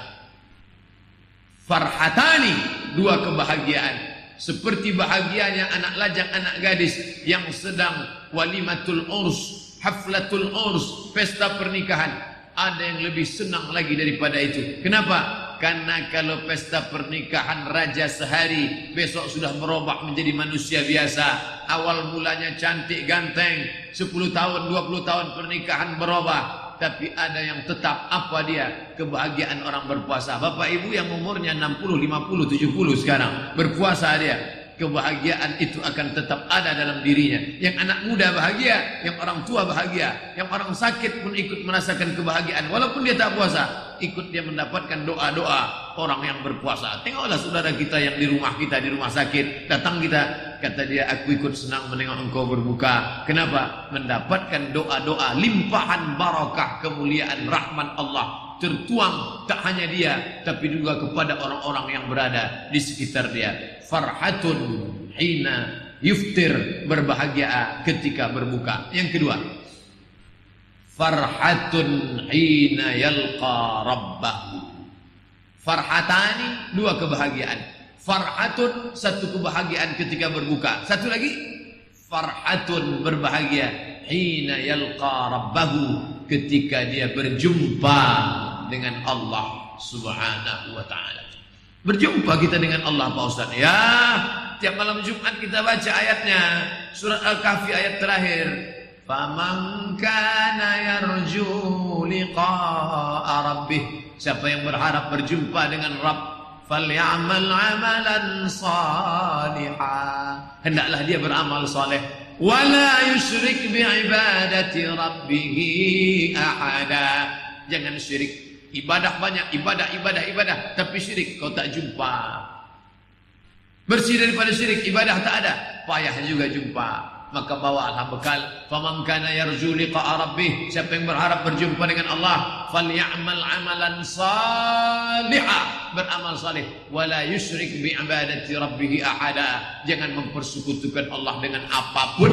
farhatani dua kebahagiaan seperti bahagianya anak lajang anak gadis yang sedang walimatul urs haflatul urs pesta pernikahan ada yang lebih senang lagi daripada itu. Kenapa? Karena kalau pesta pernikahan raja sehari, besok sudah merubah menjadi manusia biasa. Awal mulanya cantik ganteng, 10 tahun, 20 tahun pernikahan berubah. Tapi ada yang tetap apa dia? Kebahagiaan orang berpuasa. Bapak ibu yang umurnya 60, 50, 70 sekarang. Berpuasa dia kebahagiaan itu akan tetap ada dalam dirinya. Yang anak muda bahagia, yang orang tua bahagia, yang orang sakit pun ikut merasakan kebahagiaan walaupun dia tak puasa, ikut dia mendapatkan doa-doa orang yang berpuasa. Tengoklah saudara kita yang di rumah kita di rumah sakit, datang kita kata dia aku ikut senang menengok engkau berbuka. Kenapa? Mendapatkan doa-doa limpahan barakah kemuliaan rahmat Allah tertuang tak hanya dia tapi juga kepada orang-orang yang berada di sekitar dia farhatun hina yuftir berbahagia ketika berbuka. Yang kedua farhatun hina yalqa rabbahu. Farhatani dua kebahagiaan. Farhatun satu kebahagiaan ketika berbuka. Satu lagi farhatun berbahagia hina yalqa rabbahu ketika dia berjumpa dengan Allah Subhanahu wa taala. Berjumpa kita dengan Allah Pak Ustaz. Ya, tiap malam Jumat kita baca ayatnya. Surat Al-Kahfi ayat terakhir. Faman kana yarju liqa'a rabbih. Siapa yang berharap berjumpa dengan Rabb, falyamal amalan salihah. Hendaklah dia beramal saleh. Wala yusyrik bi'ibadati rabbih ahada. Jangan syirik Ibadah banyak, ibadah, ibadah, ibadah. Tapi syirik kau tak jumpa. Bersih daripada syirik, ibadah tak ada. Payah juga jumpa. Maka bawalah bekal. Faman kana yarju liqa'a rabbih. Siapa yang berharap berjumpa dengan Allah. Falyamal amalan salihah. Beramal salih. Wala yusyrik bi'ibadati rabbihi ahada. Jangan mempersekutukan Allah dengan apapun.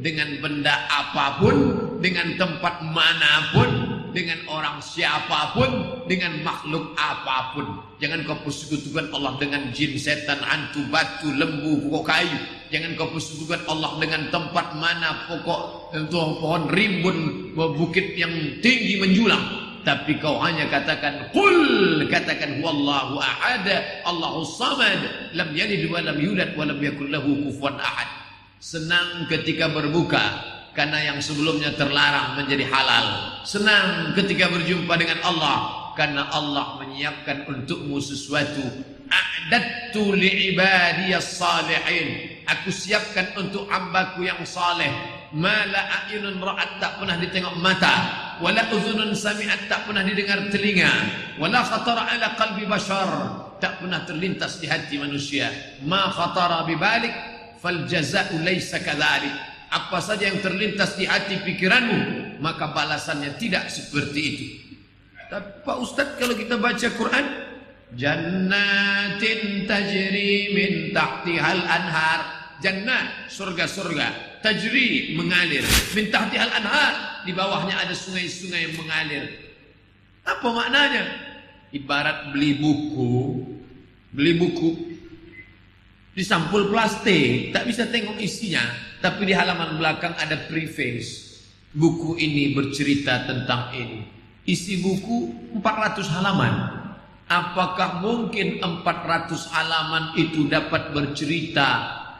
Dengan benda apapun. Dengan tempat manapun dengan orang siapapun, dengan makhluk apapun. Jangan kau persekutukan Allah dengan jin, setan, hantu, batu, lembu, pokok kayu. Jangan kau persekutukan Allah dengan tempat mana pokok itu pohon rimbun, bukit yang tinggi menjulang. Tapi kau hanya katakan Qul Katakan Wallahu ahad Allahu samad Lam yalid wa lam yulad Wa lam yakul lahu kufuan ahad Senang ketika berbuka karena yang sebelumnya terlarang menjadi halal. Senang ketika berjumpa dengan Allah karena Allah menyiapkan untukmu sesuatu. A'dattu li'ibadiyas salihin. Aku siapkan untuk hambaku yang saleh. Mala a'yunun ra'at tak pernah ditengok mata. Wala uzunun sami'at tak pernah didengar telinga. Wala khatara ala qalbi bashar. Tak pernah terlintas di hati manusia. Ma khatara bibalik. Fal jaza'u laysa kadhalik apa saja yang terlintas di hati pikiranmu maka balasannya tidak seperti itu. Tapi Pak Ustaz kalau kita baca Quran jannatin tajri min tahtihal anhar. Jannah surga-surga tajri mengalir. Min tahtihal anhar di bawahnya ada sungai-sungai yang mengalir. Apa maknanya? Ibarat beli buku. Beli buku. Di sampul plastik tak bisa tengok isinya tapi di halaman belakang ada preface. Buku ini bercerita tentang ini. Isi buku 400 halaman. Apakah mungkin 400 halaman itu dapat bercerita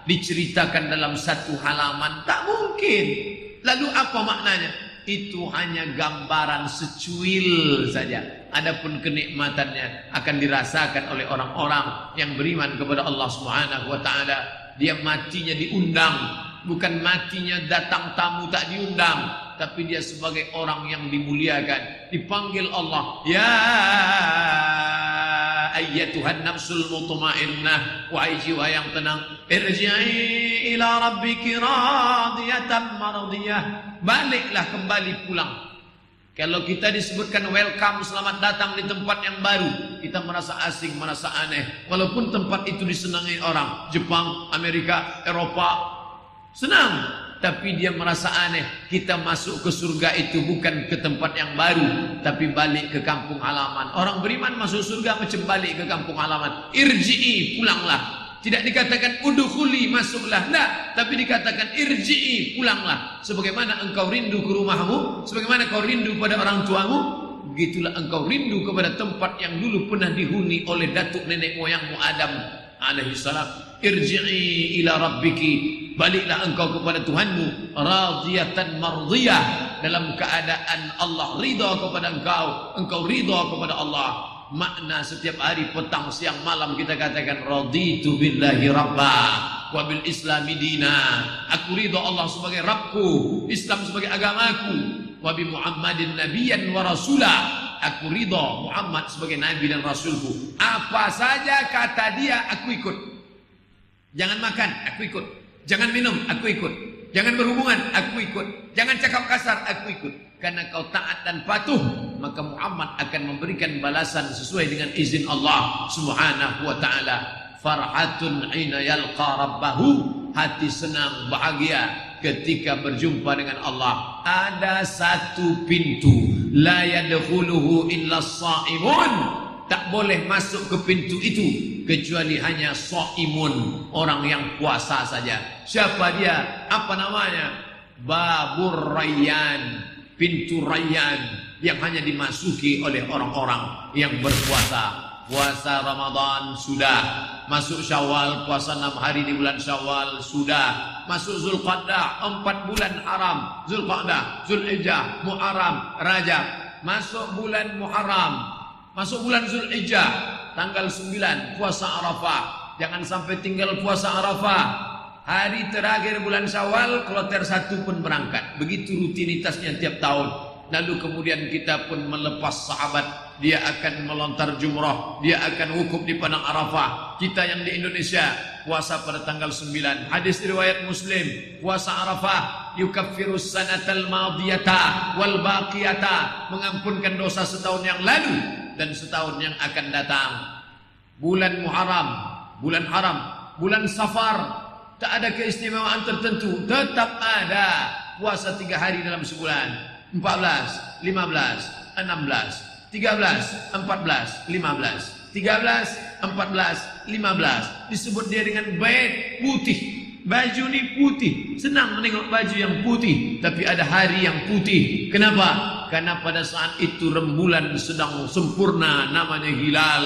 diceritakan dalam satu halaman? Tak mungkin. Lalu apa maknanya? Itu hanya gambaran secuil saja. Adapun kenikmatannya akan dirasakan oleh orang-orang yang beriman kepada Allah Subhanahu wa taala. Dia matinya diundang bukan matinya datang tamu tak diundang tapi dia sebagai orang yang dimuliakan. Dipanggil Allah ya ayyatuhan nafsul mutmainnah wahai jiwa yang tenang irji'i ila rabbiki radiyatan mardiyah. Baliklah kembali pulang. Kalau kita disebutkan welcome selamat datang di tempat yang baru kita merasa asing merasa aneh. Walaupun tempat itu disenangi orang Jepang Amerika Eropa Senang. Tapi dia merasa aneh. Kita masuk ke surga itu bukan ke tempat yang baru. Tapi balik ke kampung halaman. Orang beriman masuk surga macam balik ke kampung halaman. Irji'i, pulanglah. Tidak dikatakan udukhuli, masuklah. Tidak. Tapi dikatakan irji'i, pulanglah. Sebagaimana engkau rindu ke rumahmu. Sebagaimana kau rindu pada orang tuamu. begitulah engkau rindu kepada tempat yang dulu pernah dihuni oleh datuk nenek moyangmu Adam alaihi salam. Irji'i ila rabbiki. Baliklah engkau kepada Tuhanmu radiyatan mardiyah dalam keadaan Allah ridha kepada engkau, engkau ridha kepada Allah. Makna setiap hari petang siang malam kita katakan raditu billahi rabba wa bil islami dina. Aku ridha Allah sebagai Rabbku, Islam sebagai agamaku, wa bi Muhammadin nabiyyan wa rasula. Aku ridha Muhammad sebagai nabi dan rasulku. Apa saja kata dia aku ikut. Jangan makan, aku ikut. Jangan minum, aku ikut. Jangan berhubungan, aku ikut. Jangan cakap kasar, aku ikut. Karena kau taat dan patuh, maka Muhammad akan memberikan balasan sesuai dengan izin Allah Subhanahu wa taala. Farhatun ina yalqa rabbahu, hati senang bahagia ketika berjumpa dengan Allah. Ada satu pintu, la yadkhuluhu illa shaimun. Tak boleh masuk ke pintu itu kecuali hanya shaimun, orang yang puasa saja. Siapa dia? Apa namanya? Babur Rayyan, pintu Rayyan yang hanya dimasuki oleh orang-orang yang berpuasa. Puasa Ramadan sudah, masuk Syawal puasa enam hari di bulan Syawal sudah, masuk Zulqa'dah empat bulan haram, Zulqa'dah, Zulhijjah, Muharram, Rajab, masuk bulan Muharram, masuk bulan Zulhijjah, tanggal 9 puasa Arafah. Jangan sampai tinggal puasa Arafah. Hari terakhir bulan Syawal kloter satu pun berangkat. Begitu rutinitasnya tiap tahun. Lalu kemudian kita pun melepas sahabat. Dia akan melontar jumrah. Dia akan wukuf di Padang Arafah. Kita yang di Indonesia puasa pada tanggal 9. Hadis riwayat Muslim, puasa Arafah yukaffirus sanatal madiyata wal baqiyata, mengampunkan dosa setahun yang lalu dan setahun yang akan datang. Bulan Muharram, bulan haram, bulan Safar, tak ada keistimewaan tertentu, tetap ada puasa tiga hari dalam sebulan. 14, 15, 16, 13, 14, 15, 13, 14, 15 disebut dia dengan bait putih baju ni putih. Senang menengok baju yang putih tapi ada hari yang putih. Kenapa? Karena pada saat itu rembulan sedang sempurna namanya hilal.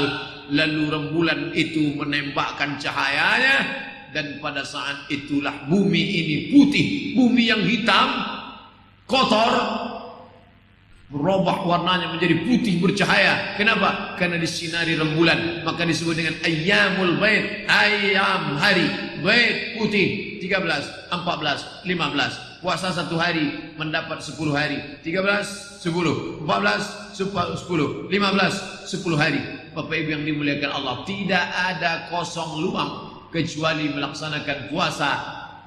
Lalu rembulan itu menembakkan cahayanya. Dan pada saat itulah bumi ini putih. Bumi yang hitam kotor berubah warnanya menjadi putih bercahaya. Kenapa? Karena disinari rembulan. Maka disebut dengan ayyamul bait, ayam hari, bait putih 13, 14, 15. Puasa satu hari mendapat 10 hari. 13, 10, 14, 10, 15, 10 hari. Bapak Ibu yang dimuliakan Allah, tidak ada kosong luang kecuali melaksanakan puasa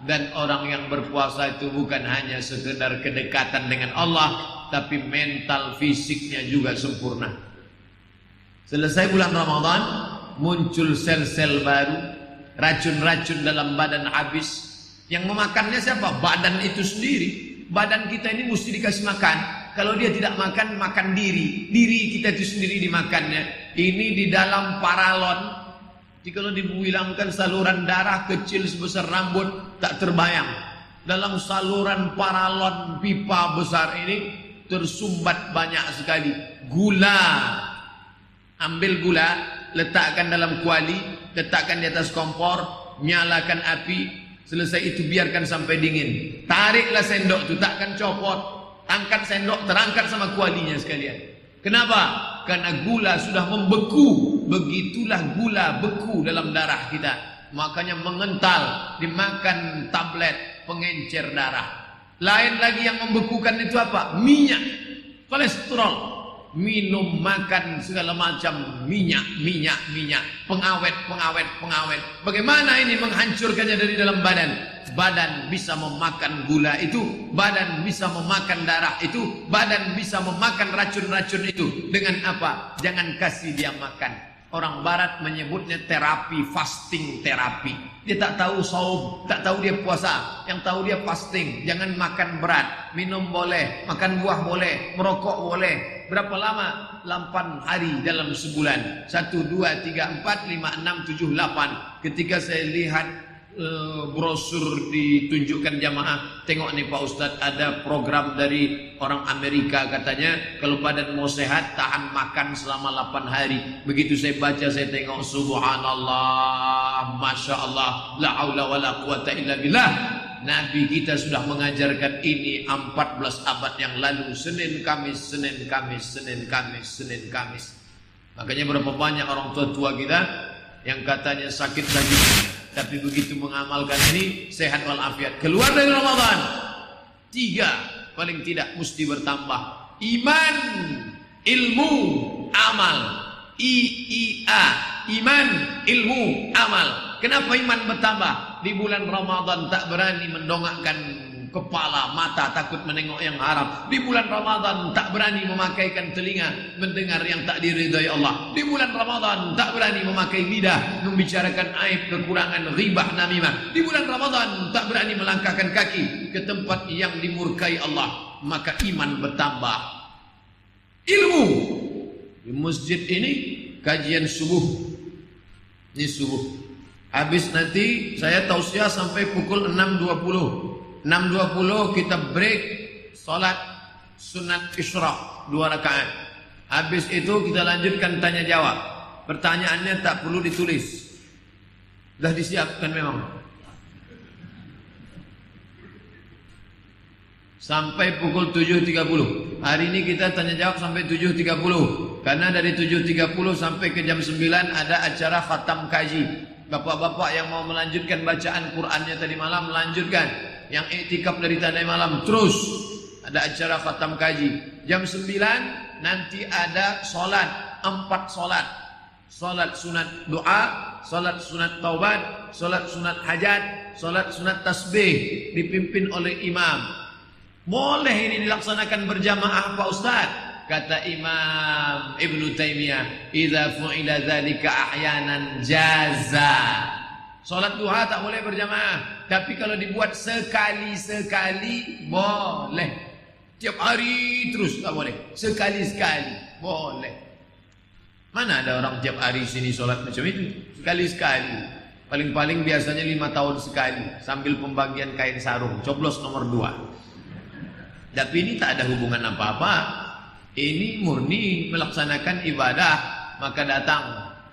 dan orang yang berpuasa itu bukan hanya sekedar kedekatan dengan Allah tapi mental fisiknya juga sempurna. Selesai bulan Ramadan, muncul sel-sel baru, racun-racun dalam badan habis. Yang memakannya siapa? Badan itu sendiri. Badan kita ini mesti dikasih makan. Kalau dia tidak makan, makan diri. Diri kita itu sendiri dimakannya. Ini di dalam paralon. Jadi kalau dibilangkan saluran darah kecil sebesar rambut, tak terbayang. Dalam saluran paralon pipa besar ini, tersumbat banyak sekali. Gula. Ambil gula letakkan dalam kuali letakkan di atas kompor nyalakan api. Selesai itu biarkan sampai dingin. Tariklah sendok itu takkan copot. Angkat sendok terangkat sama kualinya sekalian. Kenapa? Karena gula sudah membeku. Begitulah gula beku dalam darah kita. Makanya mengental dimakan tablet pengencer darah lain lagi yang membekukan itu apa? Minyak, kolesterol. Minum, makan segala macam minyak, minyak, minyak. Pengawet, pengawet, pengawet. Bagaimana ini menghancurkannya dari dalam badan? Badan bisa memakan gula itu. Badan bisa memakan darah itu. Badan bisa memakan racun-racun itu. Dengan apa? Jangan kasih dia makan. Orang barat menyebutnya terapi, fasting terapi. Dia tak tahu saum, tak tahu dia puasa. Yang tahu dia fasting. Jangan makan berat. Minum boleh, makan buah boleh, merokok boleh. Berapa lama? 8 hari dalam sebulan. 1, 2, 3, 4, 5, 6, 7, 8. Ketika saya lihat uh, brosur ditunjukkan jamaah. Tengok nih Pak Ustadz ada program dari orang Amerika katanya kalau badan mau sehat tahan makan selama 8 hari. Begitu saya baca saya tengok subhanallah, masya Allah, la haula wala quwata illa billah. Nabi kita sudah mengajarkan ini 14 abad yang lalu Senin Kamis, Senin Kamis, Senin Kamis, Senin Kamis Makanya berapa banyak orang tua-tua kita Yang katanya sakit lagi Tapi begitu mengamalkan ini Sehat walafiat. Keluar dari Ramadan. Tiga paling tidak mesti bertambah. Iman Ilmu Amal. I I A Iman Ilmu Amal. Kenapa iman bertambah? Di bulan Ramadan tak berani mendongakkan kepala, mata takut menengok yang haram. Di bulan Ramadan tak berani memakaikan telinga mendengar yang tak diridhai Allah. Di bulan Ramadan tak berani memakai lidah membicarakan aib, kekurangan, ribah, namimah. Di bulan Ramadan tak berani melangkahkan kaki ke tempat yang dimurkai Allah. Maka iman bertambah. Ilmu. Di masjid ini kajian subuh. Ini subuh. Habis nanti saya tausiah sampai pukul 6.20. 6.20 kita break solat sunat isyraq dua rakaat. Habis itu kita lanjutkan tanya jawab. Pertanyaannya tak perlu ditulis. Dah disiapkan memang. Sampai pukul 7.30. Hari ini kita tanya jawab sampai 7.30. Karena dari 7.30 sampai ke jam 9 ada acara khatam kaji. Bapak-bapak yang mau melanjutkan bacaan Qurannya tadi malam melanjutkan. Yang iktikaf dari tadi malam terus ada acara khatam kaji. Jam 9 nanti ada solat empat solat. Solat sunat doa, solat sunat taubat, solat sunat hajat, solat sunat tasbih dipimpin oleh imam. Boleh ini dilaksanakan berjamaah Pak Ustaz? Kata Imam Ibn Taymiyah, "Idza fu'ila dzalika ahyanan jaza." Salat duha tak boleh berjamaah, tapi kalau dibuat sekali-sekali boleh. Tiap hari terus tak boleh. Sekali-sekali boleh. Mana ada orang tiap hari sini solat macam itu? Sekali-sekali. Paling-paling biasanya lima tahun sekali sambil pembagian kain sarung, coblos nomor dua. Tapi ini tak ada hubungan apa-apa ini murni melaksanakan ibadah maka datang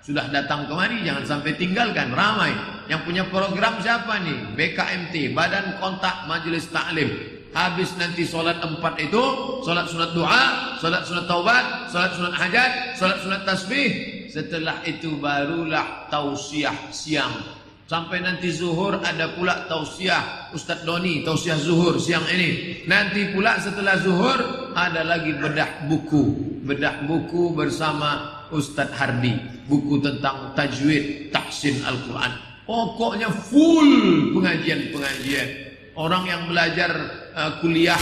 sudah datang kemari jangan sampai tinggalkan ramai yang punya program siapa nih BKMT Badan Kontak Majelis Taklim habis nanti solat empat itu solat sunat doa solat sunat taubat solat sunat hajat solat sunat tasbih setelah itu barulah tausiah siang Sampai nanti zuhur ada pula tausiah Ustaz Doni tausiah zuhur siang ini. Nanti pula setelah zuhur ada lagi bedah buku. Bedah buku bersama Ustaz Hardi. Buku tentang tajwid tahsin Al-Quran. Pokoknya full pengajian-pengajian. Orang yang belajar uh, kuliah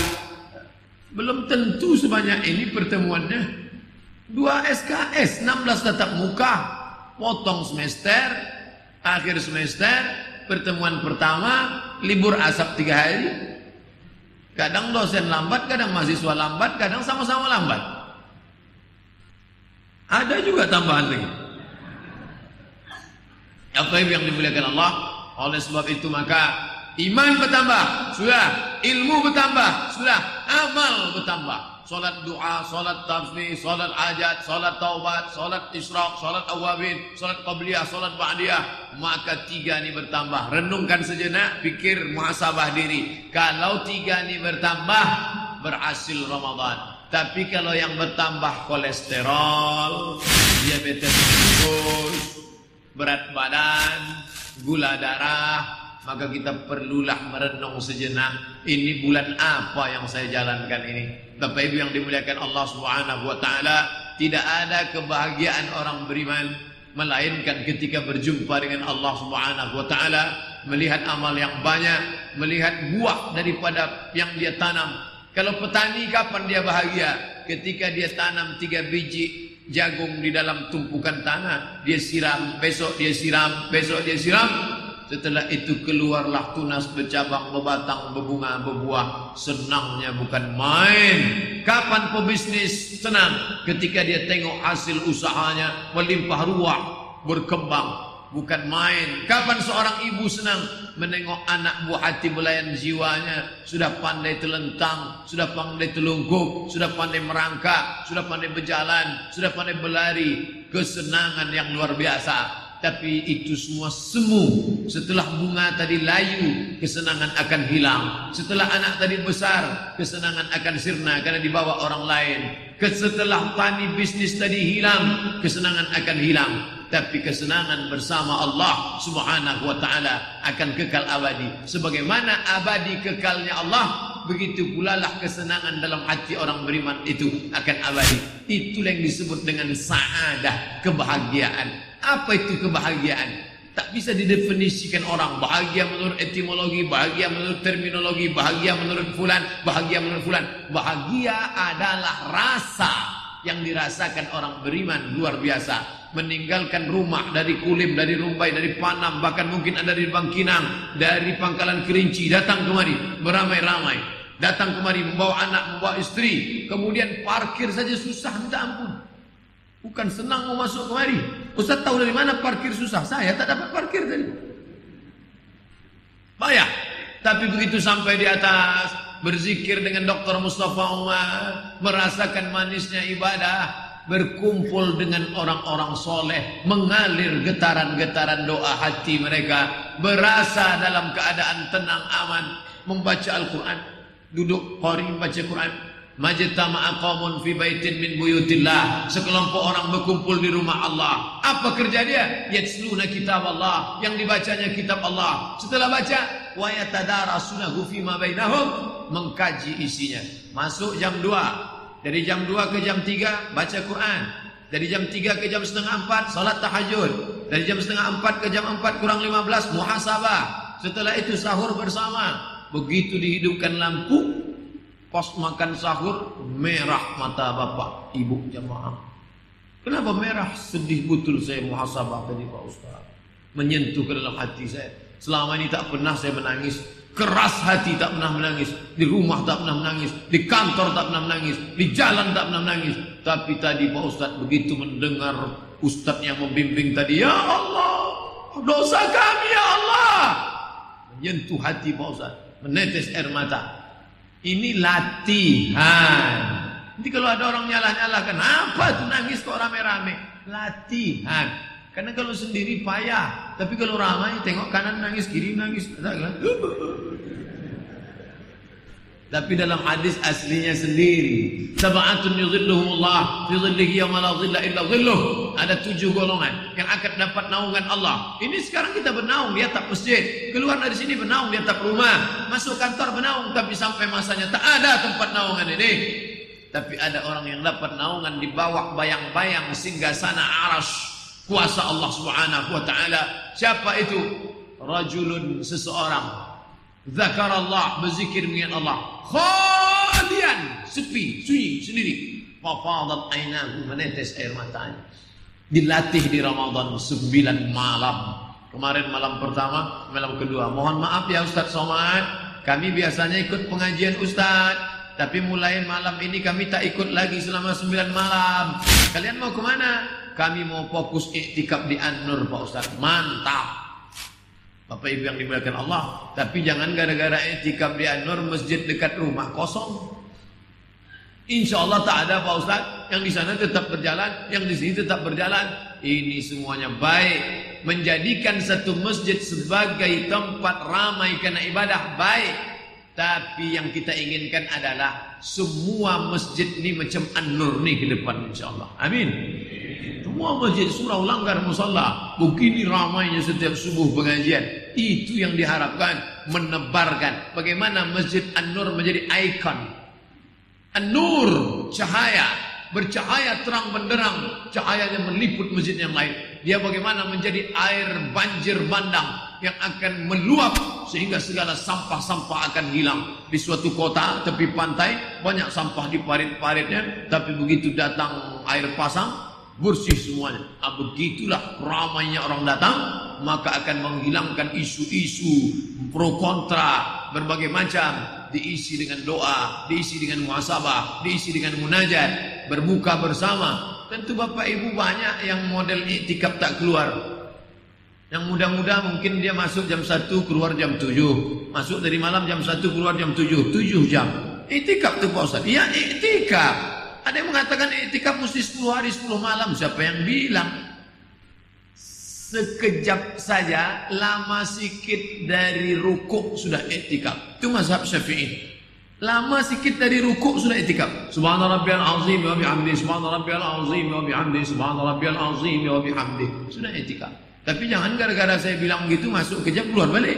belum tentu sebanyak ini pertemuannya. Dua SKS, 16 tatap muka, potong semester, akhir semester pertemuan pertama libur asap tiga hari kadang dosen lambat kadang mahasiswa lambat kadang sama-sama lambat ada juga tambahan lagi apa yang dimuliakan Allah oleh sebab itu maka iman bertambah sudah ilmu bertambah sudah amal bertambah Salat doa, salat tasbih, salat ajat, salat taubat, salat isyraq, salat awabin, salat qabliyah, salat ba'diyah. Maka tiga ni bertambah. Renungkan sejenak, fikir muhasabah diri. Kalau tiga ni bertambah, berhasil Ramadan. Tapi kalau yang bertambah kolesterol, diabetes berat badan, gula darah, maka kita perlulah merenung sejenak ini bulan apa yang saya jalankan ini? Bapak Ibu yang dimuliakan Allah Subhanahu wa taala tidak ada kebahagiaan orang beriman melainkan ketika berjumpa dengan Allah Subhanahu wa taala melihat amal yang banyak melihat buah daripada yang dia tanam. Kalau petani kapan dia bahagia? Ketika dia tanam tiga biji jagung di dalam tumpukan tanah dia siram besok dia siram besok dia siram Setelah itu keluarlah tunas bercabang, berbatang, berbunga, berbuah. Senangnya bukan main. Kapan pebisnis senang? Ketika dia tengok hasil usahanya melimpah ruah, berkembang. Bukan main. Kapan seorang ibu senang menengok anak buah hati belayan jiwanya sudah pandai terlentang, sudah pandai telungkup, sudah pandai merangkak, sudah pandai berjalan, sudah pandai berlari, kesenangan yang luar biasa. Tapi itu semua semu. Setelah bunga tadi layu, kesenangan akan hilang. Setelah anak tadi besar, kesenangan akan sirna karena dibawa orang lain. Setelah tani bisnis tadi hilang, kesenangan akan hilang. Tapi kesenangan bersama Allah subhanahu wa ta'ala akan kekal abadi. Sebagaimana abadi kekalnya Allah, begitu pula lah kesenangan dalam hati orang beriman itu akan abadi. Itulah yang disebut dengan sa'adah, kebahagiaan. Apa itu kebahagiaan? Tak bisa didefinisikan orang bahagia menurut etimologi, bahagia menurut terminologi, bahagia menurut fulan, bahagia menurut fulan. Bahagia adalah rasa yang dirasakan orang beriman luar biasa. Meninggalkan rumah dari Kulim, dari Rumbai, dari Panam, bahkan mungkin ada di Bangkinang, dari Pangkalan Kerinci, datang kemari beramai-ramai. Datang kemari membawa anak, membawa istri, kemudian parkir saja susah minta ampun. Bukan senang mau masuk kemari. Ustaz tahu dari mana parkir susah? Saya tak dapat parkir tadi. Bayar. Tapi begitu sampai di atas, berzikir dengan Dr. Mustafa Umar, merasakan manisnya ibadah, berkumpul dengan orang-orang soleh, mengalir getaran-getaran doa hati mereka, berasa dalam keadaan tenang aman, membaca Al-Quran, duduk qari membaca Quran, Majtama'a qaumun fi baitin min buyutillah. Sekelompok orang berkumpul di rumah Allah. Apa kerja dia? Yatsluna kitab Allah. Yang dibacanya kitab Allah. Setelah baca, wa yatadarasunahu fi ma bainahum, mengkaji isinya. Masuk jam 2. Dari jam 2 ke jam 3 baca Quran. Dari jam 3 ke jam setengah 4 salat tahajud. Dari jam setengah 4 ke jam 4 kurang 15 muhasabah. Setelah itu sahur bersama. Begitu dihidupkan lampu, Pas makan sahur merah mata bapak ibu jamaah. Kenapa merah? Sedih betul saya muhasabah tadi Pak Ustaz. Menyentuh ke dalam hati saya. Selama ini tak pernah saya menangis. Keras hati tak pernah menangis. Di rumah tak pernah menangis. Di kantor tak pernah menangis. Di jalan tak pernah menangis. Tapi tadi Pak Ustaz begitu mendengar Ustaz yang membimbing tadi. Ya Allah. Dosa kami ya Allah. Menyentuh hati Pak Ustaz. Menetes air mata. Ini latihan. Nanti kalau ada orang nyalah-nyalah, kenapa tuh nangis kok rame-rame? Latihan. Karena kalau sendiri payah. Tapi kalau ramai, tengok kanan nangis, kiri nangis. Kan? Tapi dalam hadis aslinya sendiri. Sab'atun yudhilluhumullah fi dhillihi yawma la dhilla illa dhilluh. Ada tujuh golongan yang akan dapat naungan Allah. Ini sekarang kita bernaung di atap masjid. Keluar dari sini bernaung di atap rumah. Masuk kantor bernaung tapi sampai masanya tak ada tempat naungan ini. Tapi ada orang yang dapat naungan di bawah bayang-bayang sehingga sana aras kuasa Allah Subhanahu wa taala. Siapa itu? Rajulun seseorang. Zakar Allah berzikir mengingat Allah. Khalian sepi sunyi sendiri. Fafadat ainahu menetes air matanya. Dilatih di Ramadan sembilan malam. Kemarin malam pertama malam kedua. Mohon maaf ya Ustaz Somad. Kami biasanya ikut pengajian Ustaz. Tapi mulai malam ini kami tak ikut lagi selama sembilan malam. Kalian mau kemana kami mau fokus iktikaf di An-Nur Pak Ustaz mantap Bapak Ibu yang dimuliakan Allah, tapi jangan gara-gara etikaf di An-Nur masjid dekat rumah kosong. Insya Allah tak ada Pak Ustaz yang di sana tetap berjalan, yang di sini tetap berjalan. Ini semuanya baik. Menjadikan satu masjid sebagai tempat ramai karena ibadah baik. Tapi yang kita inginkan adalah semua masjid ini macam An-Nur ke depan insya Allah. Amin. Semua masjid surau langgar musalla. Begini ramainya setiap subuh pengajian. Itu yang diharapkan. Menebarkan. Bagaimana masjid An-Nur menjadi ikon. An-Nur. Cahaya. Bercahaya terang benderang. Cahayanya meliput masjid yang lain. Dia bagaimana menjadi air banjir bandang. Yang akan meluap. Sehingga segala sampah-sampah akan hilang. Di suatu kota tepi pantai. Banyak sampah di parit-paritnya. Tapi begitu datang air pasang bersih semuanya. Ah, begitulah ramainya orang datang, maka akan menghilangkan isu-isu pro kontra berbagai macam diisi dengan doa, diisi dengan muhasabah, diisi dengan munajat, berbuka bersama. Tentu Bapak Ibu banyak yang model iktikaf tak keluar. Yang muda-muda mungkin dia masuk jam 1 keluar jam 7. Masuk dari malam jam 1 keluar jam 7. 7 jam. Itikaf tu Pak Ustaz. Ya itikaf. Ada yang mengatakan itikaf mesti 10 hari 10 malam. Siapa yang bilang? Sekejap saja lama sikit dari rukuk sudah itikaf. Itu mazhab Syafi'i. Lama sikit dari rukuk sudah itikaf. Subhana rabbiyal azim wa bihamdi. Subhana rabbiyal azim wa bihamdi. Subhana rabbiyal azim wa bihamdi. Sudah itikaf. Tapi jangan gara-gara saya bilang gitu masuk kejap keluar balik.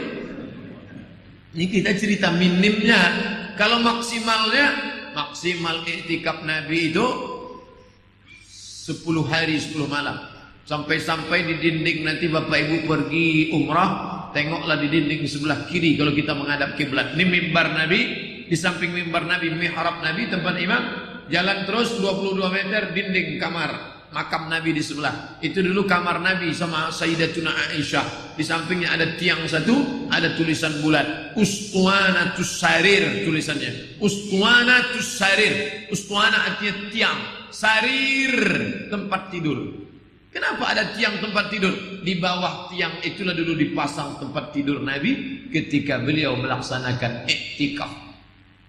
Ini kita cerita minimnya. Kalau maksimalnya, maksimal iktikaf Nabi itu 10 hari 10 malam. Sampai-sampai di dinding nanti Bapak Ibu pergi umrah, tengoklah di dinding sebelah kiri kalau kita menghadap kiblat. Ini mimbar Nabi, di samping mimbar Nabi, mihrab Nabi tempat imam, jalan terus 22 meter dinding kamar makam Nabi di sebelah. Itu dulu kamar Nabi sama Sayyidatuna Aisyah. Di sampingnya ada tiang satu, ada tulisan bulat. Ustuanatus sarir tulisannya. Ustuanatus sarir. Ustuana artinya tiang. Sarir tempat tidur. Kenapa ada tiang tempat tidur? Di bawah tiang itulah dulu dipasang tempat tidur Nabi ketika beliau melaksanakan iktikaf.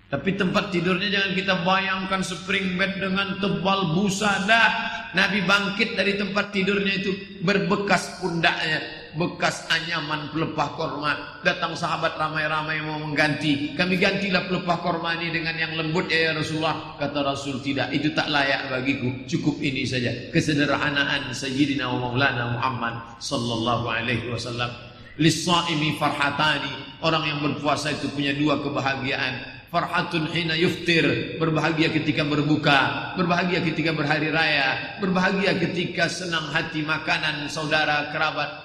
Tapi tempat tidurnya jangan kita bayangkan spring bed dengan tebal busa dah. Nabi bangkit dari tempat tidurnya itu berbekas pundaknya, bekas anyaman pelepah korma. Datang sahabat ramai-ramai mau mengganti. Kami gantilah pelepah korma ini dengan yang lembut ya Rasulullah. Kata Rasul tidak, itu tak layak bagiku. Cukup ini saja. Kesederhanaan Sayyidina wa Maulana Muhammad sallallahu alaihi wasallam. Lisaimi farhatani. Orang yang berpuasa itu punya dua kebahagiaan farhatun hina yuftir. Berbahagia ketika berbuka. Berbahagia ketika berhari raya. Berbahagia ketika senang hati makanan saudara kerabat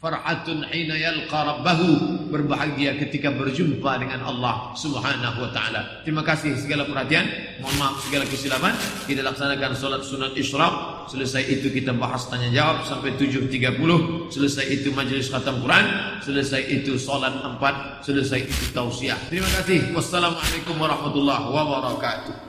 farhatun hina yalqa rabbahu. Berbahagia ketika berjumpa dengan Allah Subhanahu wa taala. Terima kasih segala perhatian. Mohon maaf segala kesilapan. Kita laksanakan solat sunat isyraq. Selesai itu kita bahas tanya jawab sampai 7.30 selesai itu majlis khatam Quran. Selesai itu solat empat. Selesai itu tausiah. Terima kasih. Wassalamualaikum warahmatullahi wabarakatuh